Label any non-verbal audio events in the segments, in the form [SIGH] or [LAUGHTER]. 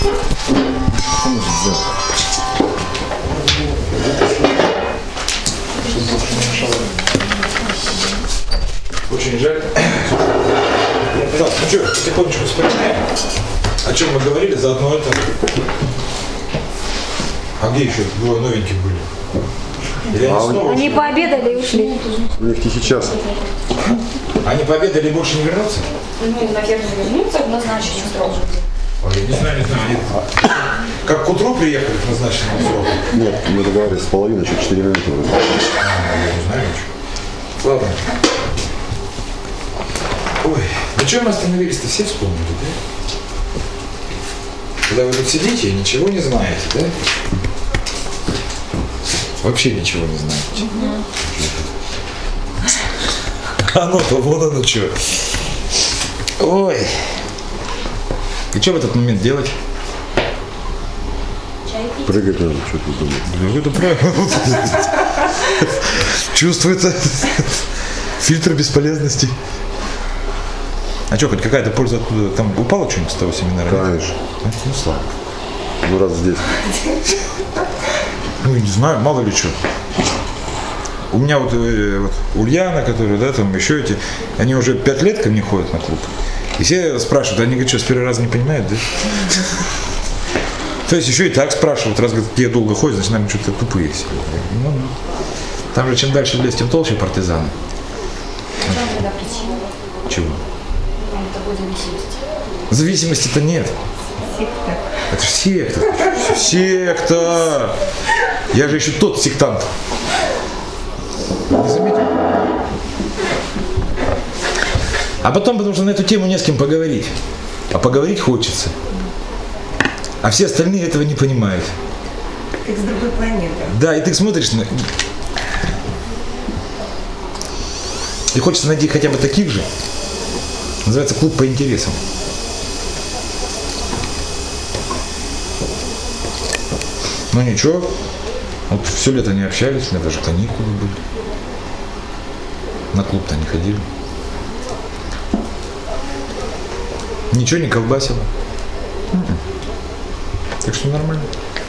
Что может сделать? Очень жаль. Так, ну что, потихонечку вспоминаем. О чем мы говорили, заодно это. А где еще двое новеньких были? Или они А, снова Они пообедали и ушли. У них тихий час. Они пообедали и больше не вернутся? Ну, наверное, вернуться в назначенный срок. Ой, не знаю, не знаю. Они как к утру приехали к назначенному сроку. Нет, мы договорились с половиной, еще 4 минуты. А, я не знаю ничего. Ладно. Ой, на чем мы остановились-то все вспомнили, да? Когда вы тут сидите и ничего не знаете, да? Вообще ничего не знаете. А ну-то, вот оно что. Ой. И что в этот момент делать? Прыгать надо, что тут думать. Ну, это правильно. Чувствуется фильтр бесполезности. А что, хоть какая-то польза оттуда? Там упало что-нибудь с того семинара? нет? Конечно. А, Ну, слава. Ну раз здесь. Ну, не знаю, мало ли что. У меня вот, э, вот Ульяна, которая, да, там еще эти, они уже пять лет ко мне ходят на клуб. И все спрашивают, они говорят, что с первого раза не понимают, да? То есть еще и так спрашивают, раз говорят, где долго ходят, значит, наверное, что-то тупые. Ну. Там же чем дальше в лес, тем толще партизаны. Чего? Зависимости-то нет. Это же секта. Секта. Я же еще тот сектант. Не заметил? А потом, потому что на эту тему не с кем поговорить. А поговорить хочется. А все остальные этого не понимают. Как с другой планеты. Да, и ты смотришь на... И хочется найти хотя бы таких же. Называется клуб по интересам. Ну ничего. Вот все лето не общались, у меня даже каникулы были. На клуб-то не ходили. Ничего не колбасило. М-м. Так что нормально.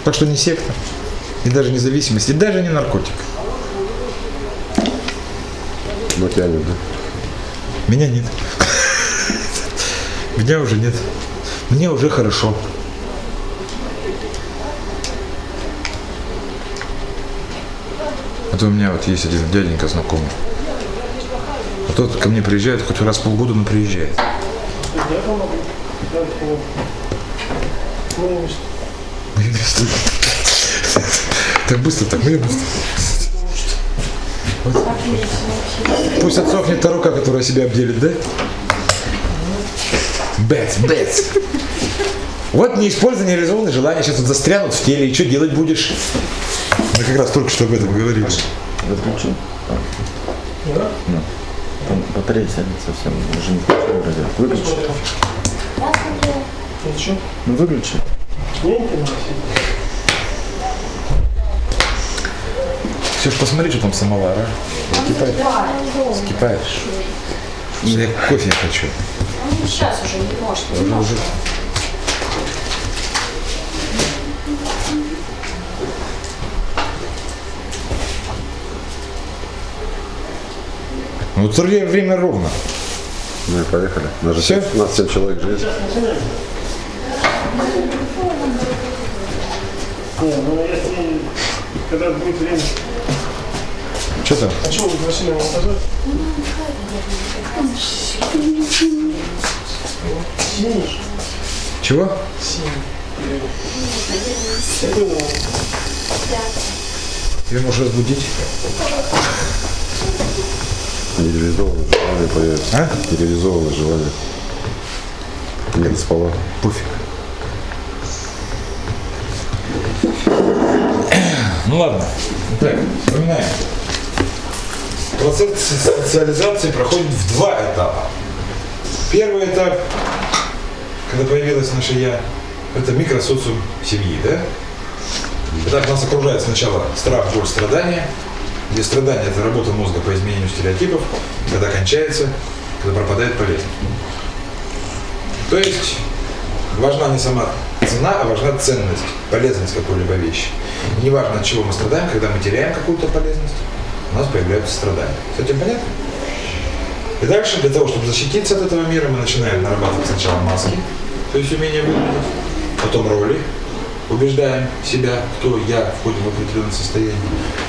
Так что не секта. И даже не зависимость, и даже не наркотик. Но тянет, да? Меня нет. Меня уже нет. Мне уже хорошо. Это у меня вот есть один дяденька знакомый. А тот ко мне приезжает хоть раз в полгода, но приезжает. Так быстро, так мое место. Вот. Пусть отсохнет та рука, которая себя обделит, да? Бэц, бэц. Вот неиспользованные реализованные желания сейчас тут застрянут в теле, и что делать будешь? Мы как раз только что об этом говорили. Выключи. Батарея сядет совсем, уже не включил вроде. Выключи. Ну выключи. Все ж посмотри, что там самовар, а? Закипает. Закипаешь. Я кофе хочу. Ну, сейчас уже не может. Уже, уже. Ну, вот время, время ровно. Ну и поехали. У нас же Всё? семь- у нас 7 человек же есть. Не, ну если когда будет время. Что там? А что вы машину показать? Синий. Чего? Ее можешь разбудить. Нереализованное желание появится. А? Нереализованное желание. Нет, спала. Пофиг. Ну ладно. Так, вспоминаем. Процесс социализации проходит в два этапа. Первый этап, когда появилось наше я, это микросоциум семьи, да? Итак, нас окружает сначала страх, боль, страдания, где страдание – это работа мозга по изменению стереотипов, когда кончается, когда пропадает болезнь. То есть важна не сама цена, а важна ценность, полезность какой-либо вещи. И неважно, от чего мы страдаем, когда мы теряем какую-то полезность, у нас появляются страдания. С этим понятно? И дальше, для того, чтобы защититься от этого мира, мы начинаем нарабатывать сначала маски, то есть умение выглядеть, потом роли, убеждаем себя, кто я, входим в определенное состояние.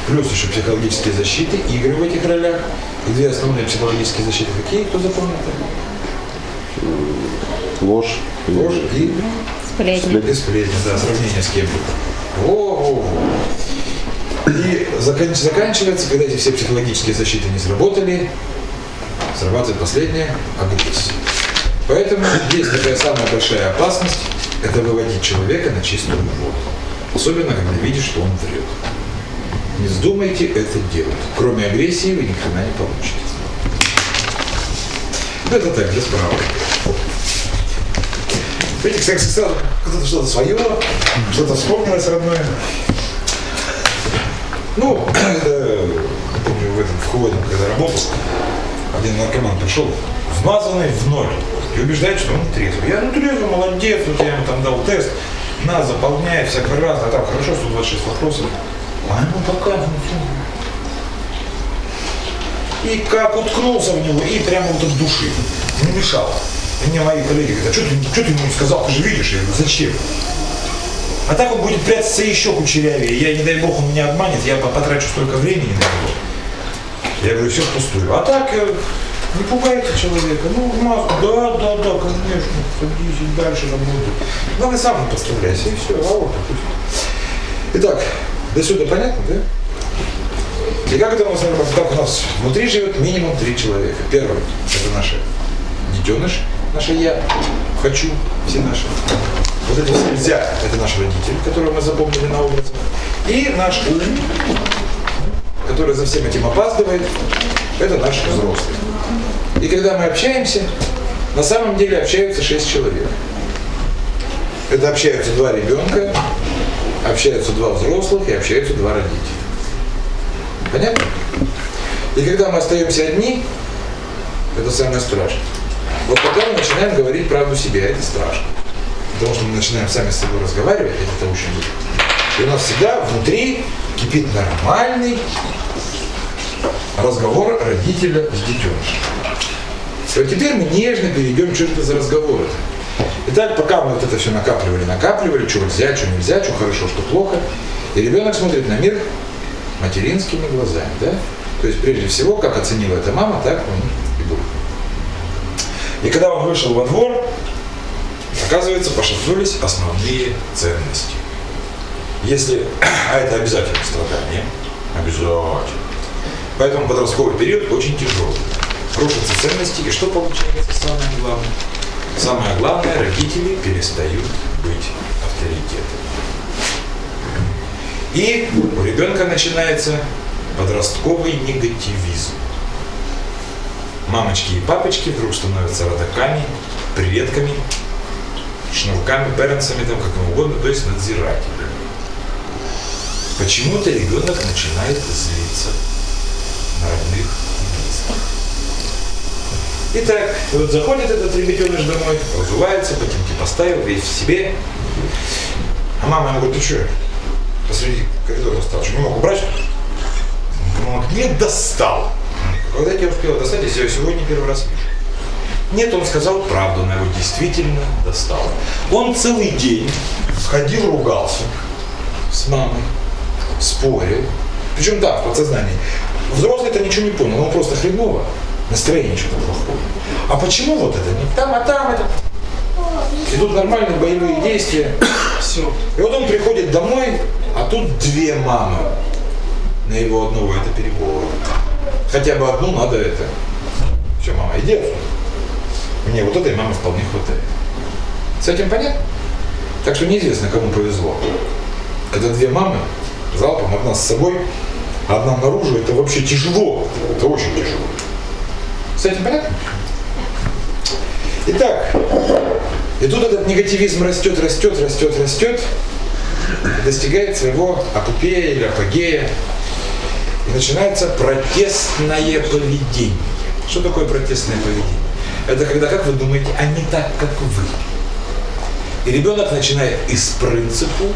Плюс еще психологические защиты, игры в этих ролях. И две основные психологические защиты какие, кто запомнил? Ложь. Ложь и Сплетни. и сплетни, да, сравнение с кем-либо. Во-во-во. И закан- заканчивается, когда эти все психологические защиты не сработали, срабатывает последняя агрессия. Поэтому есть такая самая большая опасность, это выводить человека на чистую воду. Особенно, когда видишь, что он врет. Не вздумайте это делать. Кроме агрессии вы ни не получите. Ну, это так, для справок. Видите, сразу кто-то что-то свое, что-то вспомнилось родное. Ну, [CLEARS THROAT] это, помню, в этом в Хводе, когда работал, один наркоман пришел, вмазанный в ноль, и убеждает, что он трезвый. Я, ну, трезвый, молодец, вот я ему там дал тест, на, заполняй, всякое разное, там, хорошо, 126 вопросов. А ему пока, ну, и как уткнулся в него, и прямо вот от души. Не мешало. И мне мои коллеги говорят, а что ты, что ты ему не сказал, ты же видишь? Я говорю, зачем? А так он будет прятаться еще кучерявее. Я, не дай бог, он меня обманет, я по- потрачу столько времени на него. Я говорю, все впустую. А так, э, не пугайте человека. Ну, в маску, да, да, да, конечно, садись и дальше работай. Главное, сам не подставляйся, и все, а вот. Итак, до сюда понятно, да? И как это у нас, как у нас внутри живет минимум три человека. Первый – это наше детеныш, наше я, хочу, все наши. Вот эти все нельзя, это наш родитель, которого мы запомнили на образах. И наш ум, который за всем этим опаздывает, это наш взрослый. И когда мы общаемся, на самом деле общаются шесть человек. Это общаются два ребенка, общаются два взрослых и общаются два родителя. Понятно? И когда мы остаемся одни, это самое страшное. Вот тогда мы начинаем говорить правду себе, а это страшно. Потому что мы начинаем сами с собой разговаривать, это очень выгодно. И у нас всегда внутри кипит нормальный разговор родителя с детенышем. И вот теперь мы нежно перейдем, это за разговоры. Итак, пока мы вот это все накапливали, накапливали, что нельзя, что нельзя, что хорошо, что плохо, и ребенок смотрит на мир материнскими глазами, да? То есть, прежде всего, как оценила это мама, так он и будет. И когда он вышел во двор, оказывается, пошатнулись основные ценности. Если, [COUGHS] а это обязательно страдание, обязательно. Поэтому подростковый период очень тяжелый. Рушатся ценности, и что получается самое главное? Самое главное, родители перестают быть авторитетом. И у ребенка начинается подростковый негативизм. Мамочки и папочки вдруг становятся родаками, предками, шнурками, паренсами, там как угодно, то есть надзирателями. Почему-то ребенок начинает злиться на родных. Итак, вот заходит этот ребятеныш домой, разувается, ботинки поставил, весь в себе. А мама ему говорит, ты что, посреди коридора стал, что не мог убрать? Он говорит, достал. Когда тебя успела достать, я сегодня первый раз вижу. Нет, он сказал правду, она его действительно достала. Он целый день ходил, ругался с мамой, спорил. Причем да, в подсознании. Взрослый-то ничего не понял, он просто хреново, настроение что-то плохое. А почему вот это не там, а там это? Идут нормальные боевые действия. Все. И вот он приходит домой, а тут две мамы. На его одного это перебор. Хотя бы одну надо это. Все, мама, иди отсюда. Мне вот этой мамы вполне хватает. С этим понятно? Так что неизвестно, кому повезло. Когда две мамы залпом, одна с собой, а одна наружу, это вообще тяжело. Это очень тяжело. С этим понятно? Итак, и тут этот негативизм растет, растет, растет, растет, достигает своего апопея или апогея, и начинается протестное поведение. Что такое протестное поведение? Это когда, как вы думаете, а не так, как вы. И ребенок начинает из принципу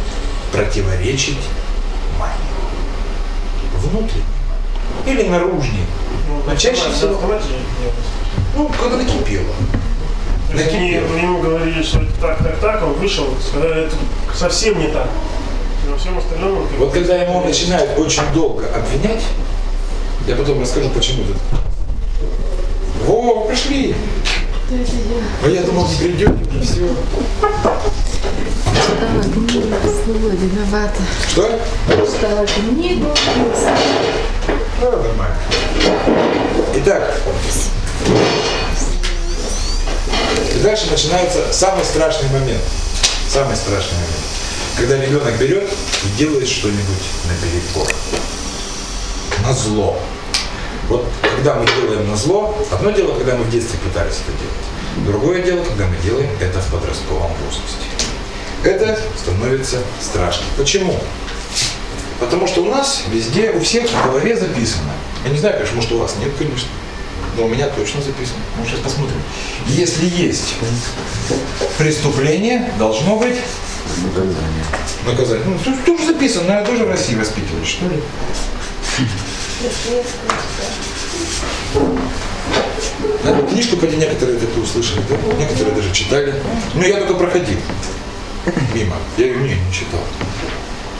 противоречить маме. Внутренней маме. Или наружней. Ну, Но чаще автомат- всего-. Ну, когда накипело. Они ему говорили, что это так, так, так, он вышел, сказали, это совсем не так. И во всем остальном он Вот когда ему начинают очень долго обвинять, я потом расскажу, почему тут. О, пришли! А я думал, не придете, уже все. Читала книгу, снова виновата. Что? Читала книгу, Ну, нормально. Итак, дальше начинается самый страшный момент. Самый страшный момент. Когда ребенок берет и делает что-нибудь наперекор. На зло. Вот когда мы делаем на зло, одно дело, когда мы в детстве пытались это делать. Другое дело, когда мы делаем это в подростковом возрасте. Это становится страшно. Почему? Потому что у нас везде, у всех в голове записано. Я не знаю, конечно, может у вас нет, конечно. Но у меня точно записано. Мы сейчас посмотрим. Если есть преступление, должно быть наказание. Ну, тут тоже записано, наверное, тоже в России воспитывали, что ли? Наверное, книжку поди некоторые это услышали, да? Некоторые даже читали. Ну, я только проходил мимо. Я ее не, не читал.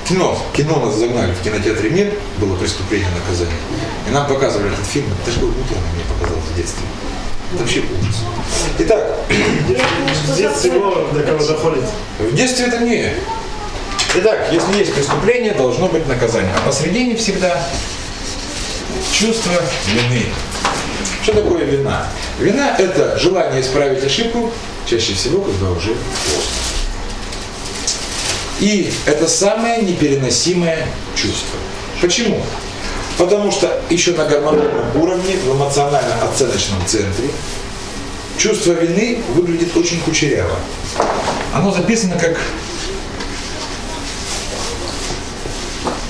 Кино. Кино нас загнали в кинотеатре «Мир», было «Преступление и наказание». И нам показывали этот фильм. Это же был муторно, мне показалось в детстве. Это вообще ужас. Итак, [CLEARS THROAT] В детстве до кого доходит. в детстве это не. Итак, если есть преступление, должно быть наказание. А посредине всегда чувство вины. Что такое вина? Вина – это желание исправить ошибку, чаще всего, когда уже поздно. И это самое непереносимое чувство. Почему? Потому что еще на гормональном уровне, в эмоционально-оценочном центре, чувство вины выглядит очень кучеряво. Оно записано как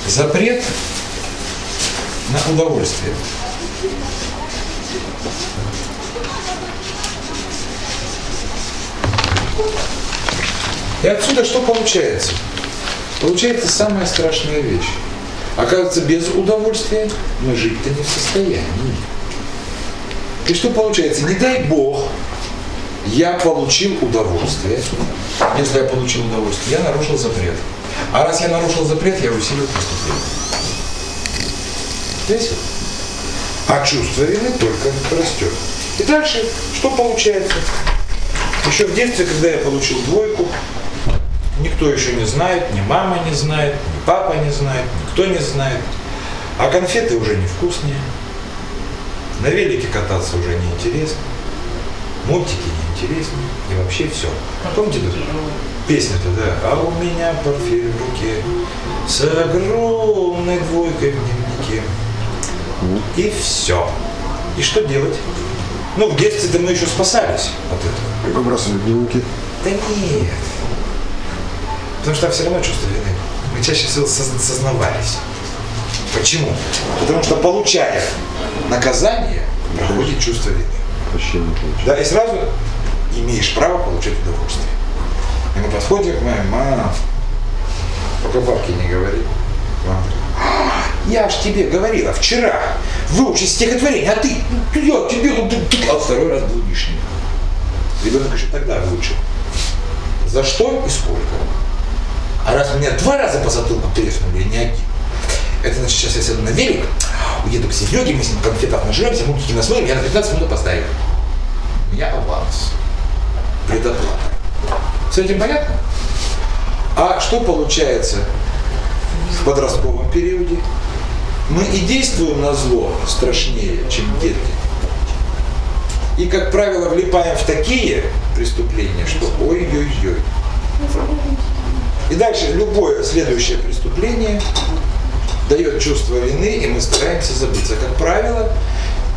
запрет на удовольствие. И отсюда что получается? Получается самая страшная вещь. Оказывается, без удовольствия мы жить-то не в состоянии. И что получается? Не дай Бог, я получил удовольствие. Если я получил удовольствие, я нарушил запрет. А раз я нарушил запрет, я усилил преступление. Весело. А чувство вины только растет. И дальше что получается? Еще в детстве, когда я получил двойку, никто еще не знает, ни мама не знает, ни папа не знает, никто не знает. А конфеты уже невкусные. На велике кататься уже неинтересно. Мультики неинтереснее. И вообще все. Помните эту песню-то, да? А у меня портфель в руке с огромной двойкой в дневнике. И все. И что делать? Ну, в детстве-то мы еще спасались от этого. И выбрасывали дневники. Да нет. Потому что все равно чувство вины. Мы чаще всего созна- сознавались. Почему? Потому что получая наказание, проходит чувство вины. Получили. Да, и сразу имеешь право получать удовольствие. И мы подходим к моей мама, пока бабки не говори. Мама такая, «А, Я ж тебе говорила вчера, выучи стихотворение, а ты, ты я тебе, ну, ты, ты». а второй раз был лишним. Ребенок еще тогда выучил. За что и сколько. А раз меня два раза по затылку треснули, не один, это значит, сейчас я сяду на велик, уеду к Сереге, мы с ним конфетов нажремся, мультики насмотрим, я на 15 минут опоздаю. У меня аванс. Предоплата. С этим понятно? А что получается в подростковом периоде? Мы и действуем на зло страшнее, чем детки. И, как правило, влипаем в такие преступления, что ой-ой-ой. И дальше любое следующее преступление дает чувство вины, и мы стараемся забыться. Как правило,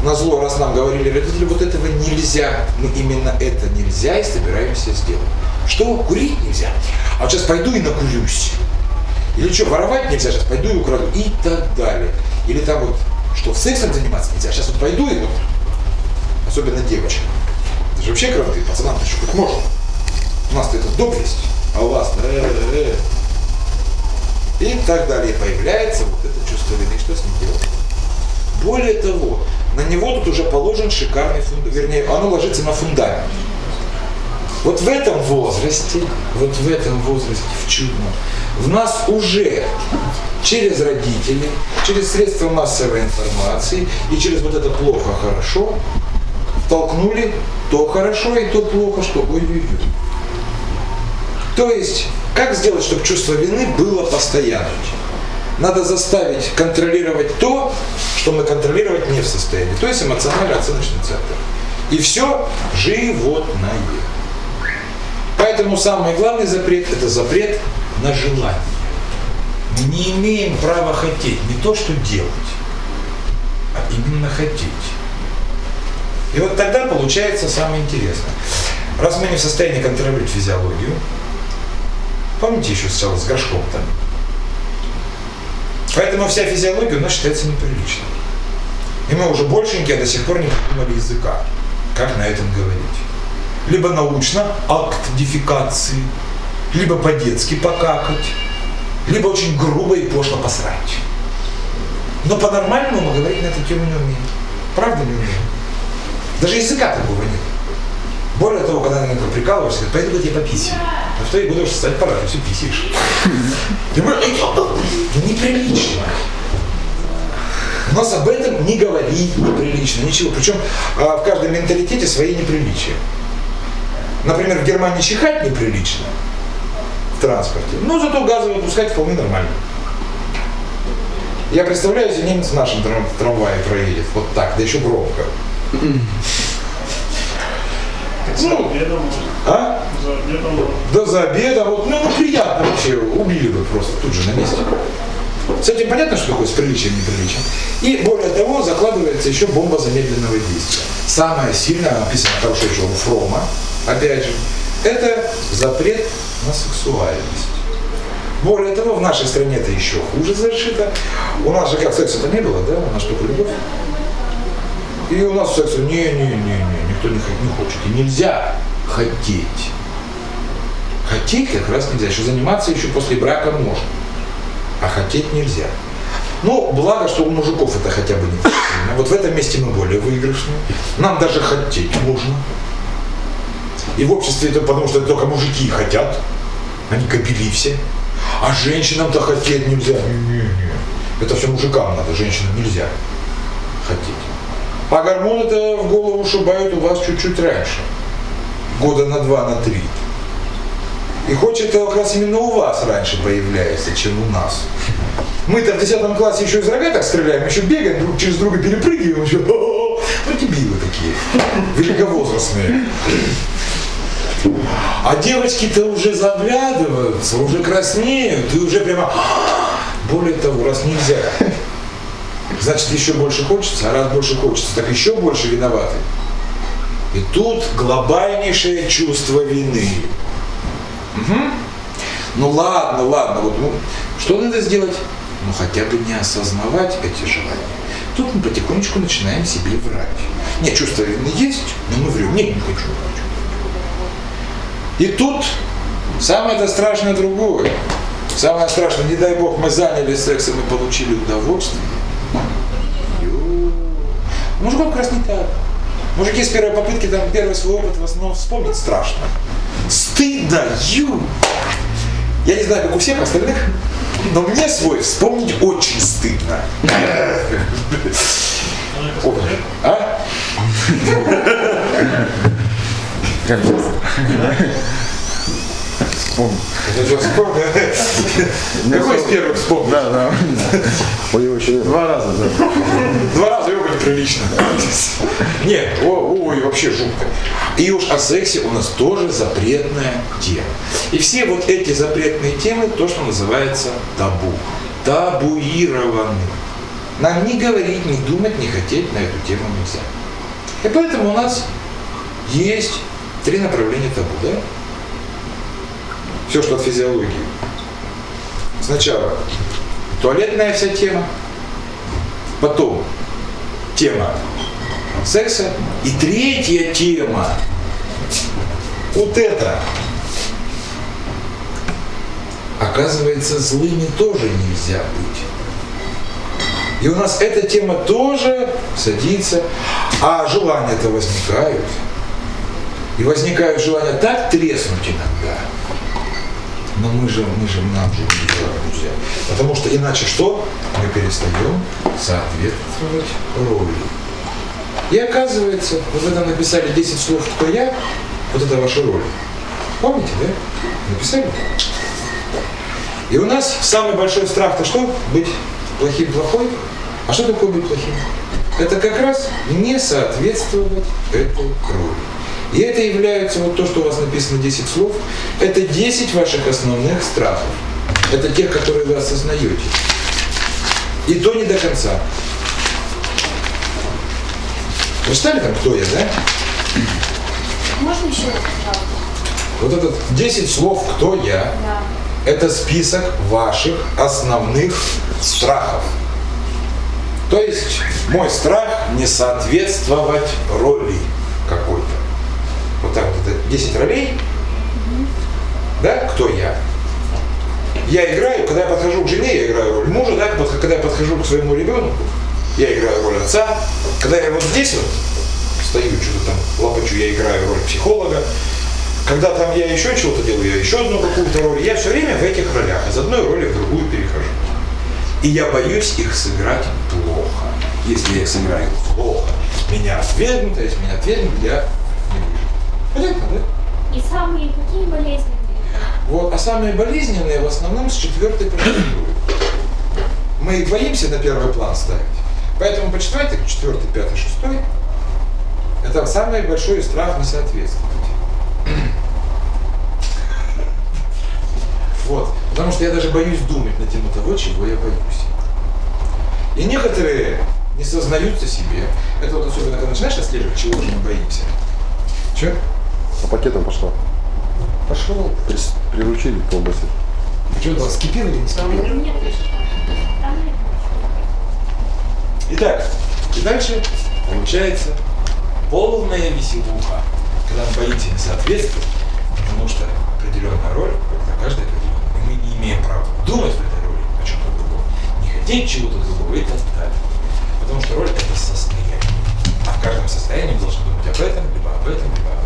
на зло, раз нам говорили родители, вот этого нельзя, мы именно это нельзя и собираемся сделать. Что? Курить нельзя. А сейчас пойду и накурюсь. Или что, воровать нельзя, сейчас пойду и украду. И так далее. Или там вот, что, сексом заниматься нельзя, сейчас вот пойду и вот, особенно девочкам. Это же вообще кранты, пацанам-то еще хоть можно. У нас это доблесть, а у вас э, э, э. и так далее. Появляется вот это чувство вины. Что с ним делать? Более того, на него тут уже положен шикарный фундамент, вернее, оно ложится на фундамент. Вот в этом возрасте, вот в этом возрасте, в чудном, в нас уже через родителей, через средства массовой информации и через вот это плохо-хорошо толкнули то хорошо и то плохо, что ой-ой-ой. То есть, как сделать, чтобы чувство вины было постоянным? Надо заставить контролировать то, что мы контролировать не в состоянии. То есть эмоционально-оценочный центр. И все животное. Поэтому самый главный запрет – это запрет на желание. Мы не имеем права хотеть не то, что делать, а именно хотеть. И вот тогда получается самое интересное. Раз мы не в состоянии контролировать физиологию, помните еще сначала с горшком там, Поэтому вся физиология у нас считается неприличной. И мы уже большенькие до сих пор не придумали языка, как на этом говорить. Либо научно, акт дефекации, либо по-детски покакать, либо очень грубо и пошло посрать. Но по-нормальному мы говорить на эту тему не умеем. Правда не умеем? Даже языка такого нет. Более того, когда на это прикалываешься, пойду я пописью. А в твои годы уже стать пора, ты все писишь. Можешь, ну неприлично. У нас об этом не говорить неприлично, ничего. Причем а, в каждом менталитете свои неприличия. Например, в Германии чихать неприлично в транспорте, но зато газы выпускать вполне нормально. Я представляю, если немец в нашем трам- трамвае проедет вот так, да еще громко. Ну, а? за обедом. Да за обедом, вот, ну, ну приятно вообще, убили бы просто тут же на месте. С этим понятно, что такое с приличием неприличием. И более того, закладывается еще бомба замедленного действия. Самая сильная, написано хорошая еще у Фрома, опять же, это запрет на сексуальность. Более того, в нашей стране это еще хуже зашито. У нас же как секса-то не было, да? У нас только любовь. И у нас секса не-не-не-не, никто не, не хочет. И нельзя хотеть. Хотеть как раз нельзя. Еще заниматься еще после брака можно. А хотеть нельзя. Ну, благо, что у мужиков это хотя бы не сильно. Вот в этом месте мы более выигрышны. Нам даже хотеть можно. И в обществе это потому, что только мужики хотят. Они кобели все. А женщинам-то хотеть нельзя. Не-не-не. Это все мужикам надо, женщинам нельзя хотеть. А гормоны-то в голову шибают у вас чуть-чуть раньше. Года на два, на три. И хочет как раз именно у вас раньше появляется, чем у нас. Мы-то в 10 классе еще из рогаток стреляем, еще бегаем, друг через друга перепрыгиваем, еще. Ну, дебилы такие, великовозрастные. А девочки-то уже заглядываются, уже краснеют, и уже прямо... Более того, раз нельзя, значит еще больше хочется, а раз больше хочется, так еще больше виноваты. И тут глобальнейшее чувство вины. Мгм. Ну ладно, ладно, вот ну, что надо сделать? Ну хотя бы не осознавать эти желания. Тут мы потихонечку начинаем себе врать. Нет, чувство вины есть, но мы врем. Нет, не хочу врать. И тут самое это страшное другое. Самое страшное, не дай бог, мы занялись сексом и получили удовольствие. Ё. Мужикам как раз не так. Мужики с первой попытки, там, первый свой опыт в основном вспомнить страшно. Стыдно, ю! Я не знаю, как у всех остальных, но мне свой вспомнить очень стыдно. А? Вспомнил. Вспомнил. Какой из первых вспомнил? Да, да. Ой, еще два раза. Два раза его неприлично. Нет, ой, вообще жутко. И уж о сексе у нас тоже запретная тема. И все вот эти запретные темы, то, что называется табу. Табуированы. Нам не говорить, не думать, не хотеть на эту тему нельзя. И поэтому у нас есть три направления табу, да? Все, что от физиологии. Сначала туалетная вся тема, потом тема секса и третья тема вот это оказывается, злыми тоже нельзя быть. И у нас эта тема тоже садится, а желания-то возникают. И возникают желания так треснуть иногда. Но мы же, мы же, нам же не друзья. Потому что иначе что? Мы перестаем соответствовать роли. И оказывается, вот там написали 10 слов «Кто я?» Вот это ваша роль. Помните, да? Написали? И у нас самый большой страх-то что? Быть плохим плохой? А что такое быть плохим? Это как раз не соответствовать этой роли. И это является вот то, что у вас написано 10 слов, это 10 ваших основных страхов. Это тех, которые вы осознаете. И то не до конца. Вы читали там, кто я, да? Можно еще раз? Вот этот 10 слов «Кто я» Да. это список ваших основных страхов. То есть мой страх не соответствовать роли какой-то. Вот так вот это 10 ролей. Да, кто я? Я играю, когда я подхожу к жене, я играю роль мужа, да, когда я подхожу к своему ребенку, я играю роль отца. Когда я вот здесь вот стою, что-то там лопачу, я играю роль психолога. Когда там я еще чего-то делаю, я еще одну какую-то роль. Я все время в этих ролях, из одной роли в другую перехожу. И я боюсь их сыграть плохо. Если я их сыграю плохо, меня отвергнут, а если меня отвергнут, я. Понятно, да? И самые какие болезненные? Вот, а самые болезненные в основном с четвертой процедуры. Мы их боимся на первый план ставить. Поэтому почитайте четвертый, пятый, шестой. Это самый большой страх не соответствовать. Вот. Потому что я даже боюсь думать на тему того, чего я боюсь. И некоторые не сознаются себе. Это вот особенно, когда начинаешь отслеживать, чего же мы боимся. Че? По пакетам пошла. Пошел. Прис- Приручили к колбасе. Что вас, скипел или не скипел? Там. Итак, и дальше получается полная веселуха, когда мы боимся не соответствовать, потому что определенная роль, это каждая определенная, и мы не имеем права думать в этой роли о чем-то другом, не хотеть чего-то другого и так далее. Потому что роль это состояние. А в каждом состоянии мы должны думать об этом, либо об этом, либо об этом.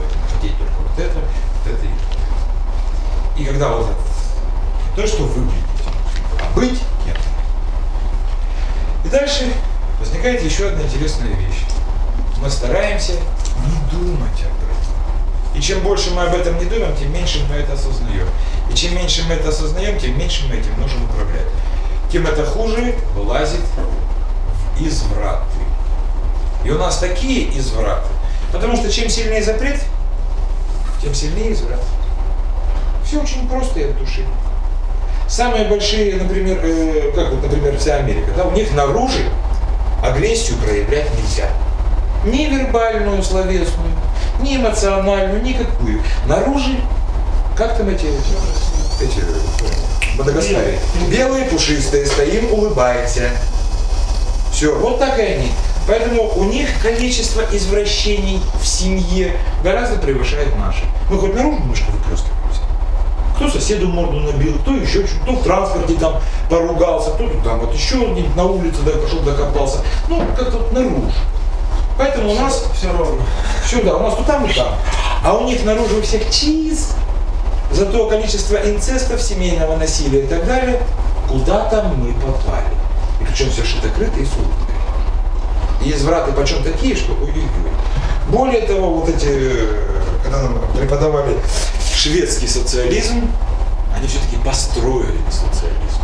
Хотеть только вот это, вот это и. И когда вот это, то, что выглядеть, а быть нет. И дальше возникает еще одна интересная вещь. Мы стараемся не думать об этом. И чем больше мы об этом не думаем, тем меньше мы это осознаем. И чем меньше мы это осознаем, тем меньше мы этим можем управлять. Тем это хуже вылазит в извраты. И у нас такие извраты. Потому что чем сильнее запрет, тем сильнее изврат. Все очень просто и от души. Самые большие, например, э, как вот, например, вся Америка, да, у них наружу агрессию проявлять нельзя. Ни вербальную, словесную, ни эмоциональную, никакую. Наружу, как там эти, эти э, Мадагаскаре? Белые, пушистые, стоим, улыбаемся. Все, вот так и они. Поэтому у них количество извращений в семье гораздо превышает наше. Мы хоть наружу немножко выплескиваемся. Кто соседу морду набил, кто еще что кто в транспорте там поругался, кто тут там вот еще на улице да, пошел докопался. Ну, как-то вот наружу. Поэтому у нас Все ровно. все, да, у нас тут там и там. А у них наружу у всех чиз. Зато количество инцестов, семейного насилия и так далее, куда там мы попали. И причем все шито-крыто и с улыбкой. И извраты почем такие, что. Более того, вот эти, э, когда нам преподавали шведский социализм, они все-таки построили социализм.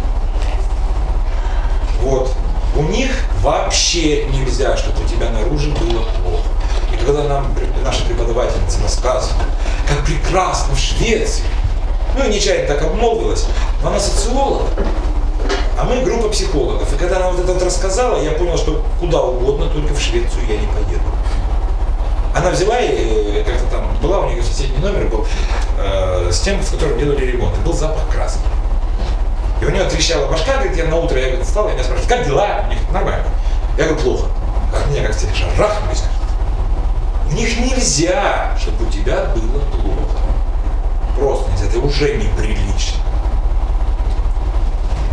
Вот. У них вообще нельзя, чтобы у тебя наружу было плохо. И когда нам наша преподавательница рассказывала, как прекрасно в Швеции, ну и нечаянно так обмолвилась, но она социолог, а мы группа психологов. И когда она вот это вот рассказала, я понял, что куда угодно, только в Швецию я не поеду. Она взяла и э, как-то там была, у нее соседний номер был э, с тем, в котором делали ремонт. И был запах краски. И у нее трещала башка, говорит, я на утро, я говорит, встал, и меня спрашивают, как дела? У них нормально. Я говорю, плохо. Как меня как тебе шарахнулись. У них нельзя, чтобы у тебя было плохо. Просто нельзя, это уже неприлично.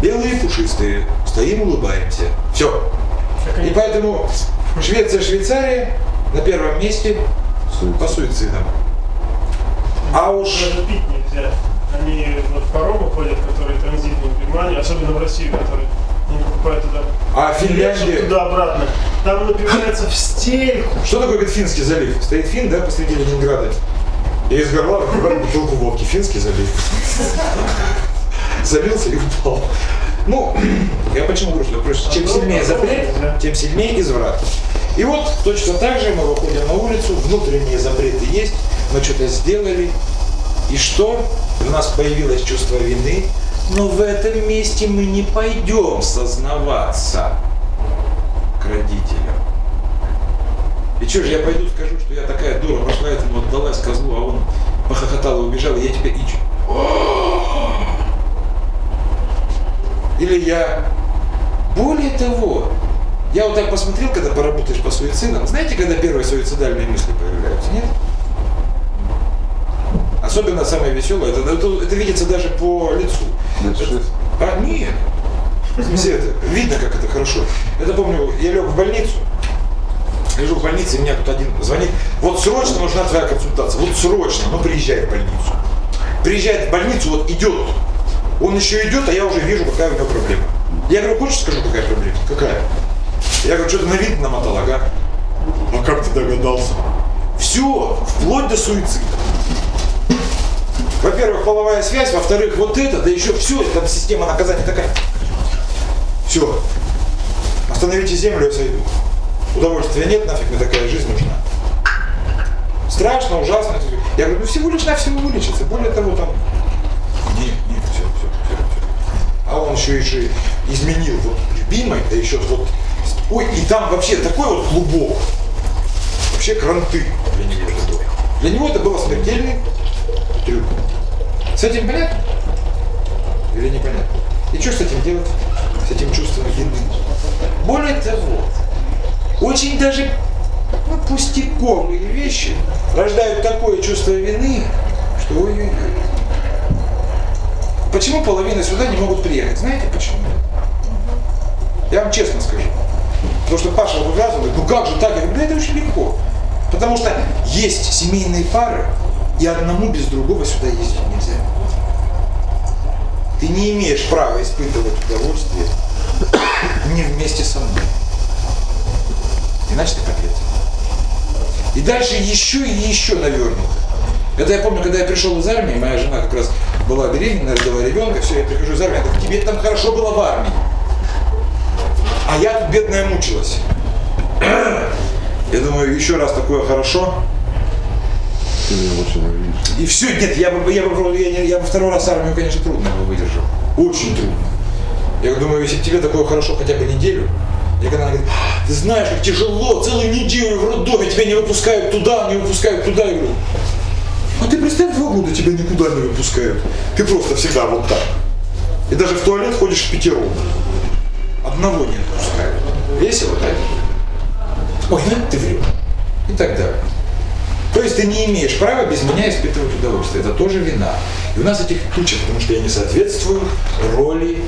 Белые, пушистые, стоим, улыбаемся. Все. И поэтому Швеция, Швейцария на первом месте по суицидам. А уж Даже пить нельзя. Они вот паромы ходят, которые транзитные в Германию, особенно в Россию, которые не покупают туда. А Финляндия? Туда-обратно. Там напиваются в стельку. [LAUGHS] Что такое говорит, Финский залив? Стоит фин, да, посреди Ленинграда. И из горла бутылку водки. Финский залив. Залился и упал. Ну, [CLEARS THROAT] я почему говорю, что просто чем сильнее запрет, тем сильнее изврат. И вот точно так же мы выходим на улицу, внутренние запреты есть, мы что-то сделали, и что? У нас появилось чувство вины, но в этом месте мы не пойдем сознаваться к родителям. И что же я пойду скажу, что я такая дура, пошла этому отдалась козлу, а он похохотал и убежал, и я теперь ичу. Или я... Более того, я вот так посмотрел, когда поработаешь по суицидам. Знаете, когда первые суицидальные мысли появляются, нет? Особенно самое веселое, это, это, это видится даже по лицу. Шесть. А, нет. Все это, видно, как это хорошо. Это помню, я лег в больницу, лежу в больнице, и мне тут один звонит, вот срочно нужна твоя консультация, вот срочно, ну приезжай в больницу. Приезжает в больницу, вот идет, он еще идет, а я уже вижу, какая у него проблема. Я говорю, хочешь скажу, какая проблема? Какая? Я говорю, что-то на вид намотал, ага. А как ты догадался? Все, вплоть до суицида. Во-первых, половая связь, во-вторых, вот это, да еще все, там система наказания такая. Все. Остановите землю, я сойду. Удовольствия нет, нафиг мне такая жизнь нужна. Страшно, ужасно. Я говорю, ну всего лишь навсего вылечится. Более того, там... Нет, нет, все, все, все, все. А он еще и же изменил вот любимой, да еще вот... Ой, и там вообще такой вот клубок. Вообще кранты для него это. Для него это было смертельный трюк. С этим понятно? Или непонятно? И что с этим делать? С этим чувством вины? Более того, очень даже ну, пустяковые вещи рождают такое чувство вины, что ой-ой-ой. Почему половина сюда не могут приехать? Знаете почему? Я вам честно скажу. Потому что Паша выказывает, ну как же так? Я говорю, это очень легко. Потому что есть семейные пары, и одному без другого сюда ездить нельзя. Ты не имеешь права испытывать удовольствие не вместе со мной. Иначе ты капец. И дальше еще и еще навернуто. Это я помню, когда я пришел из армии, моя жена как раз была беременна, родила ребенка, все, я прихожу из армии, она говорит, тебе там хорошо было в армии. А я тут бедная мучилась. Я думаю, еще раз такое хорошо. И все, нет, я бы, я бы, я, я бы второй раз армию, конечно, трудно бы выдержал. Очень трудно. Я думаю, если тебе такое хорошо хотя бы неделю, и когда она говорит, «А, ты знаешь, как тяжело, целую неделю в роддоме, тебя не выпускают туда, не выпускают туда, я говорю, а ты представь, два года тебя никуда не выпускают. Ты просто всегда вот так. И даже в туалет ходишь в пятером. Одного не отпускают. Весело, да? Ой, ну это ты врешь. И так далее. То есть ты не имеешь права без меня испытывать удовольствие. Это тоже вина. И у нас этих туча, потому что я не соответствую роли.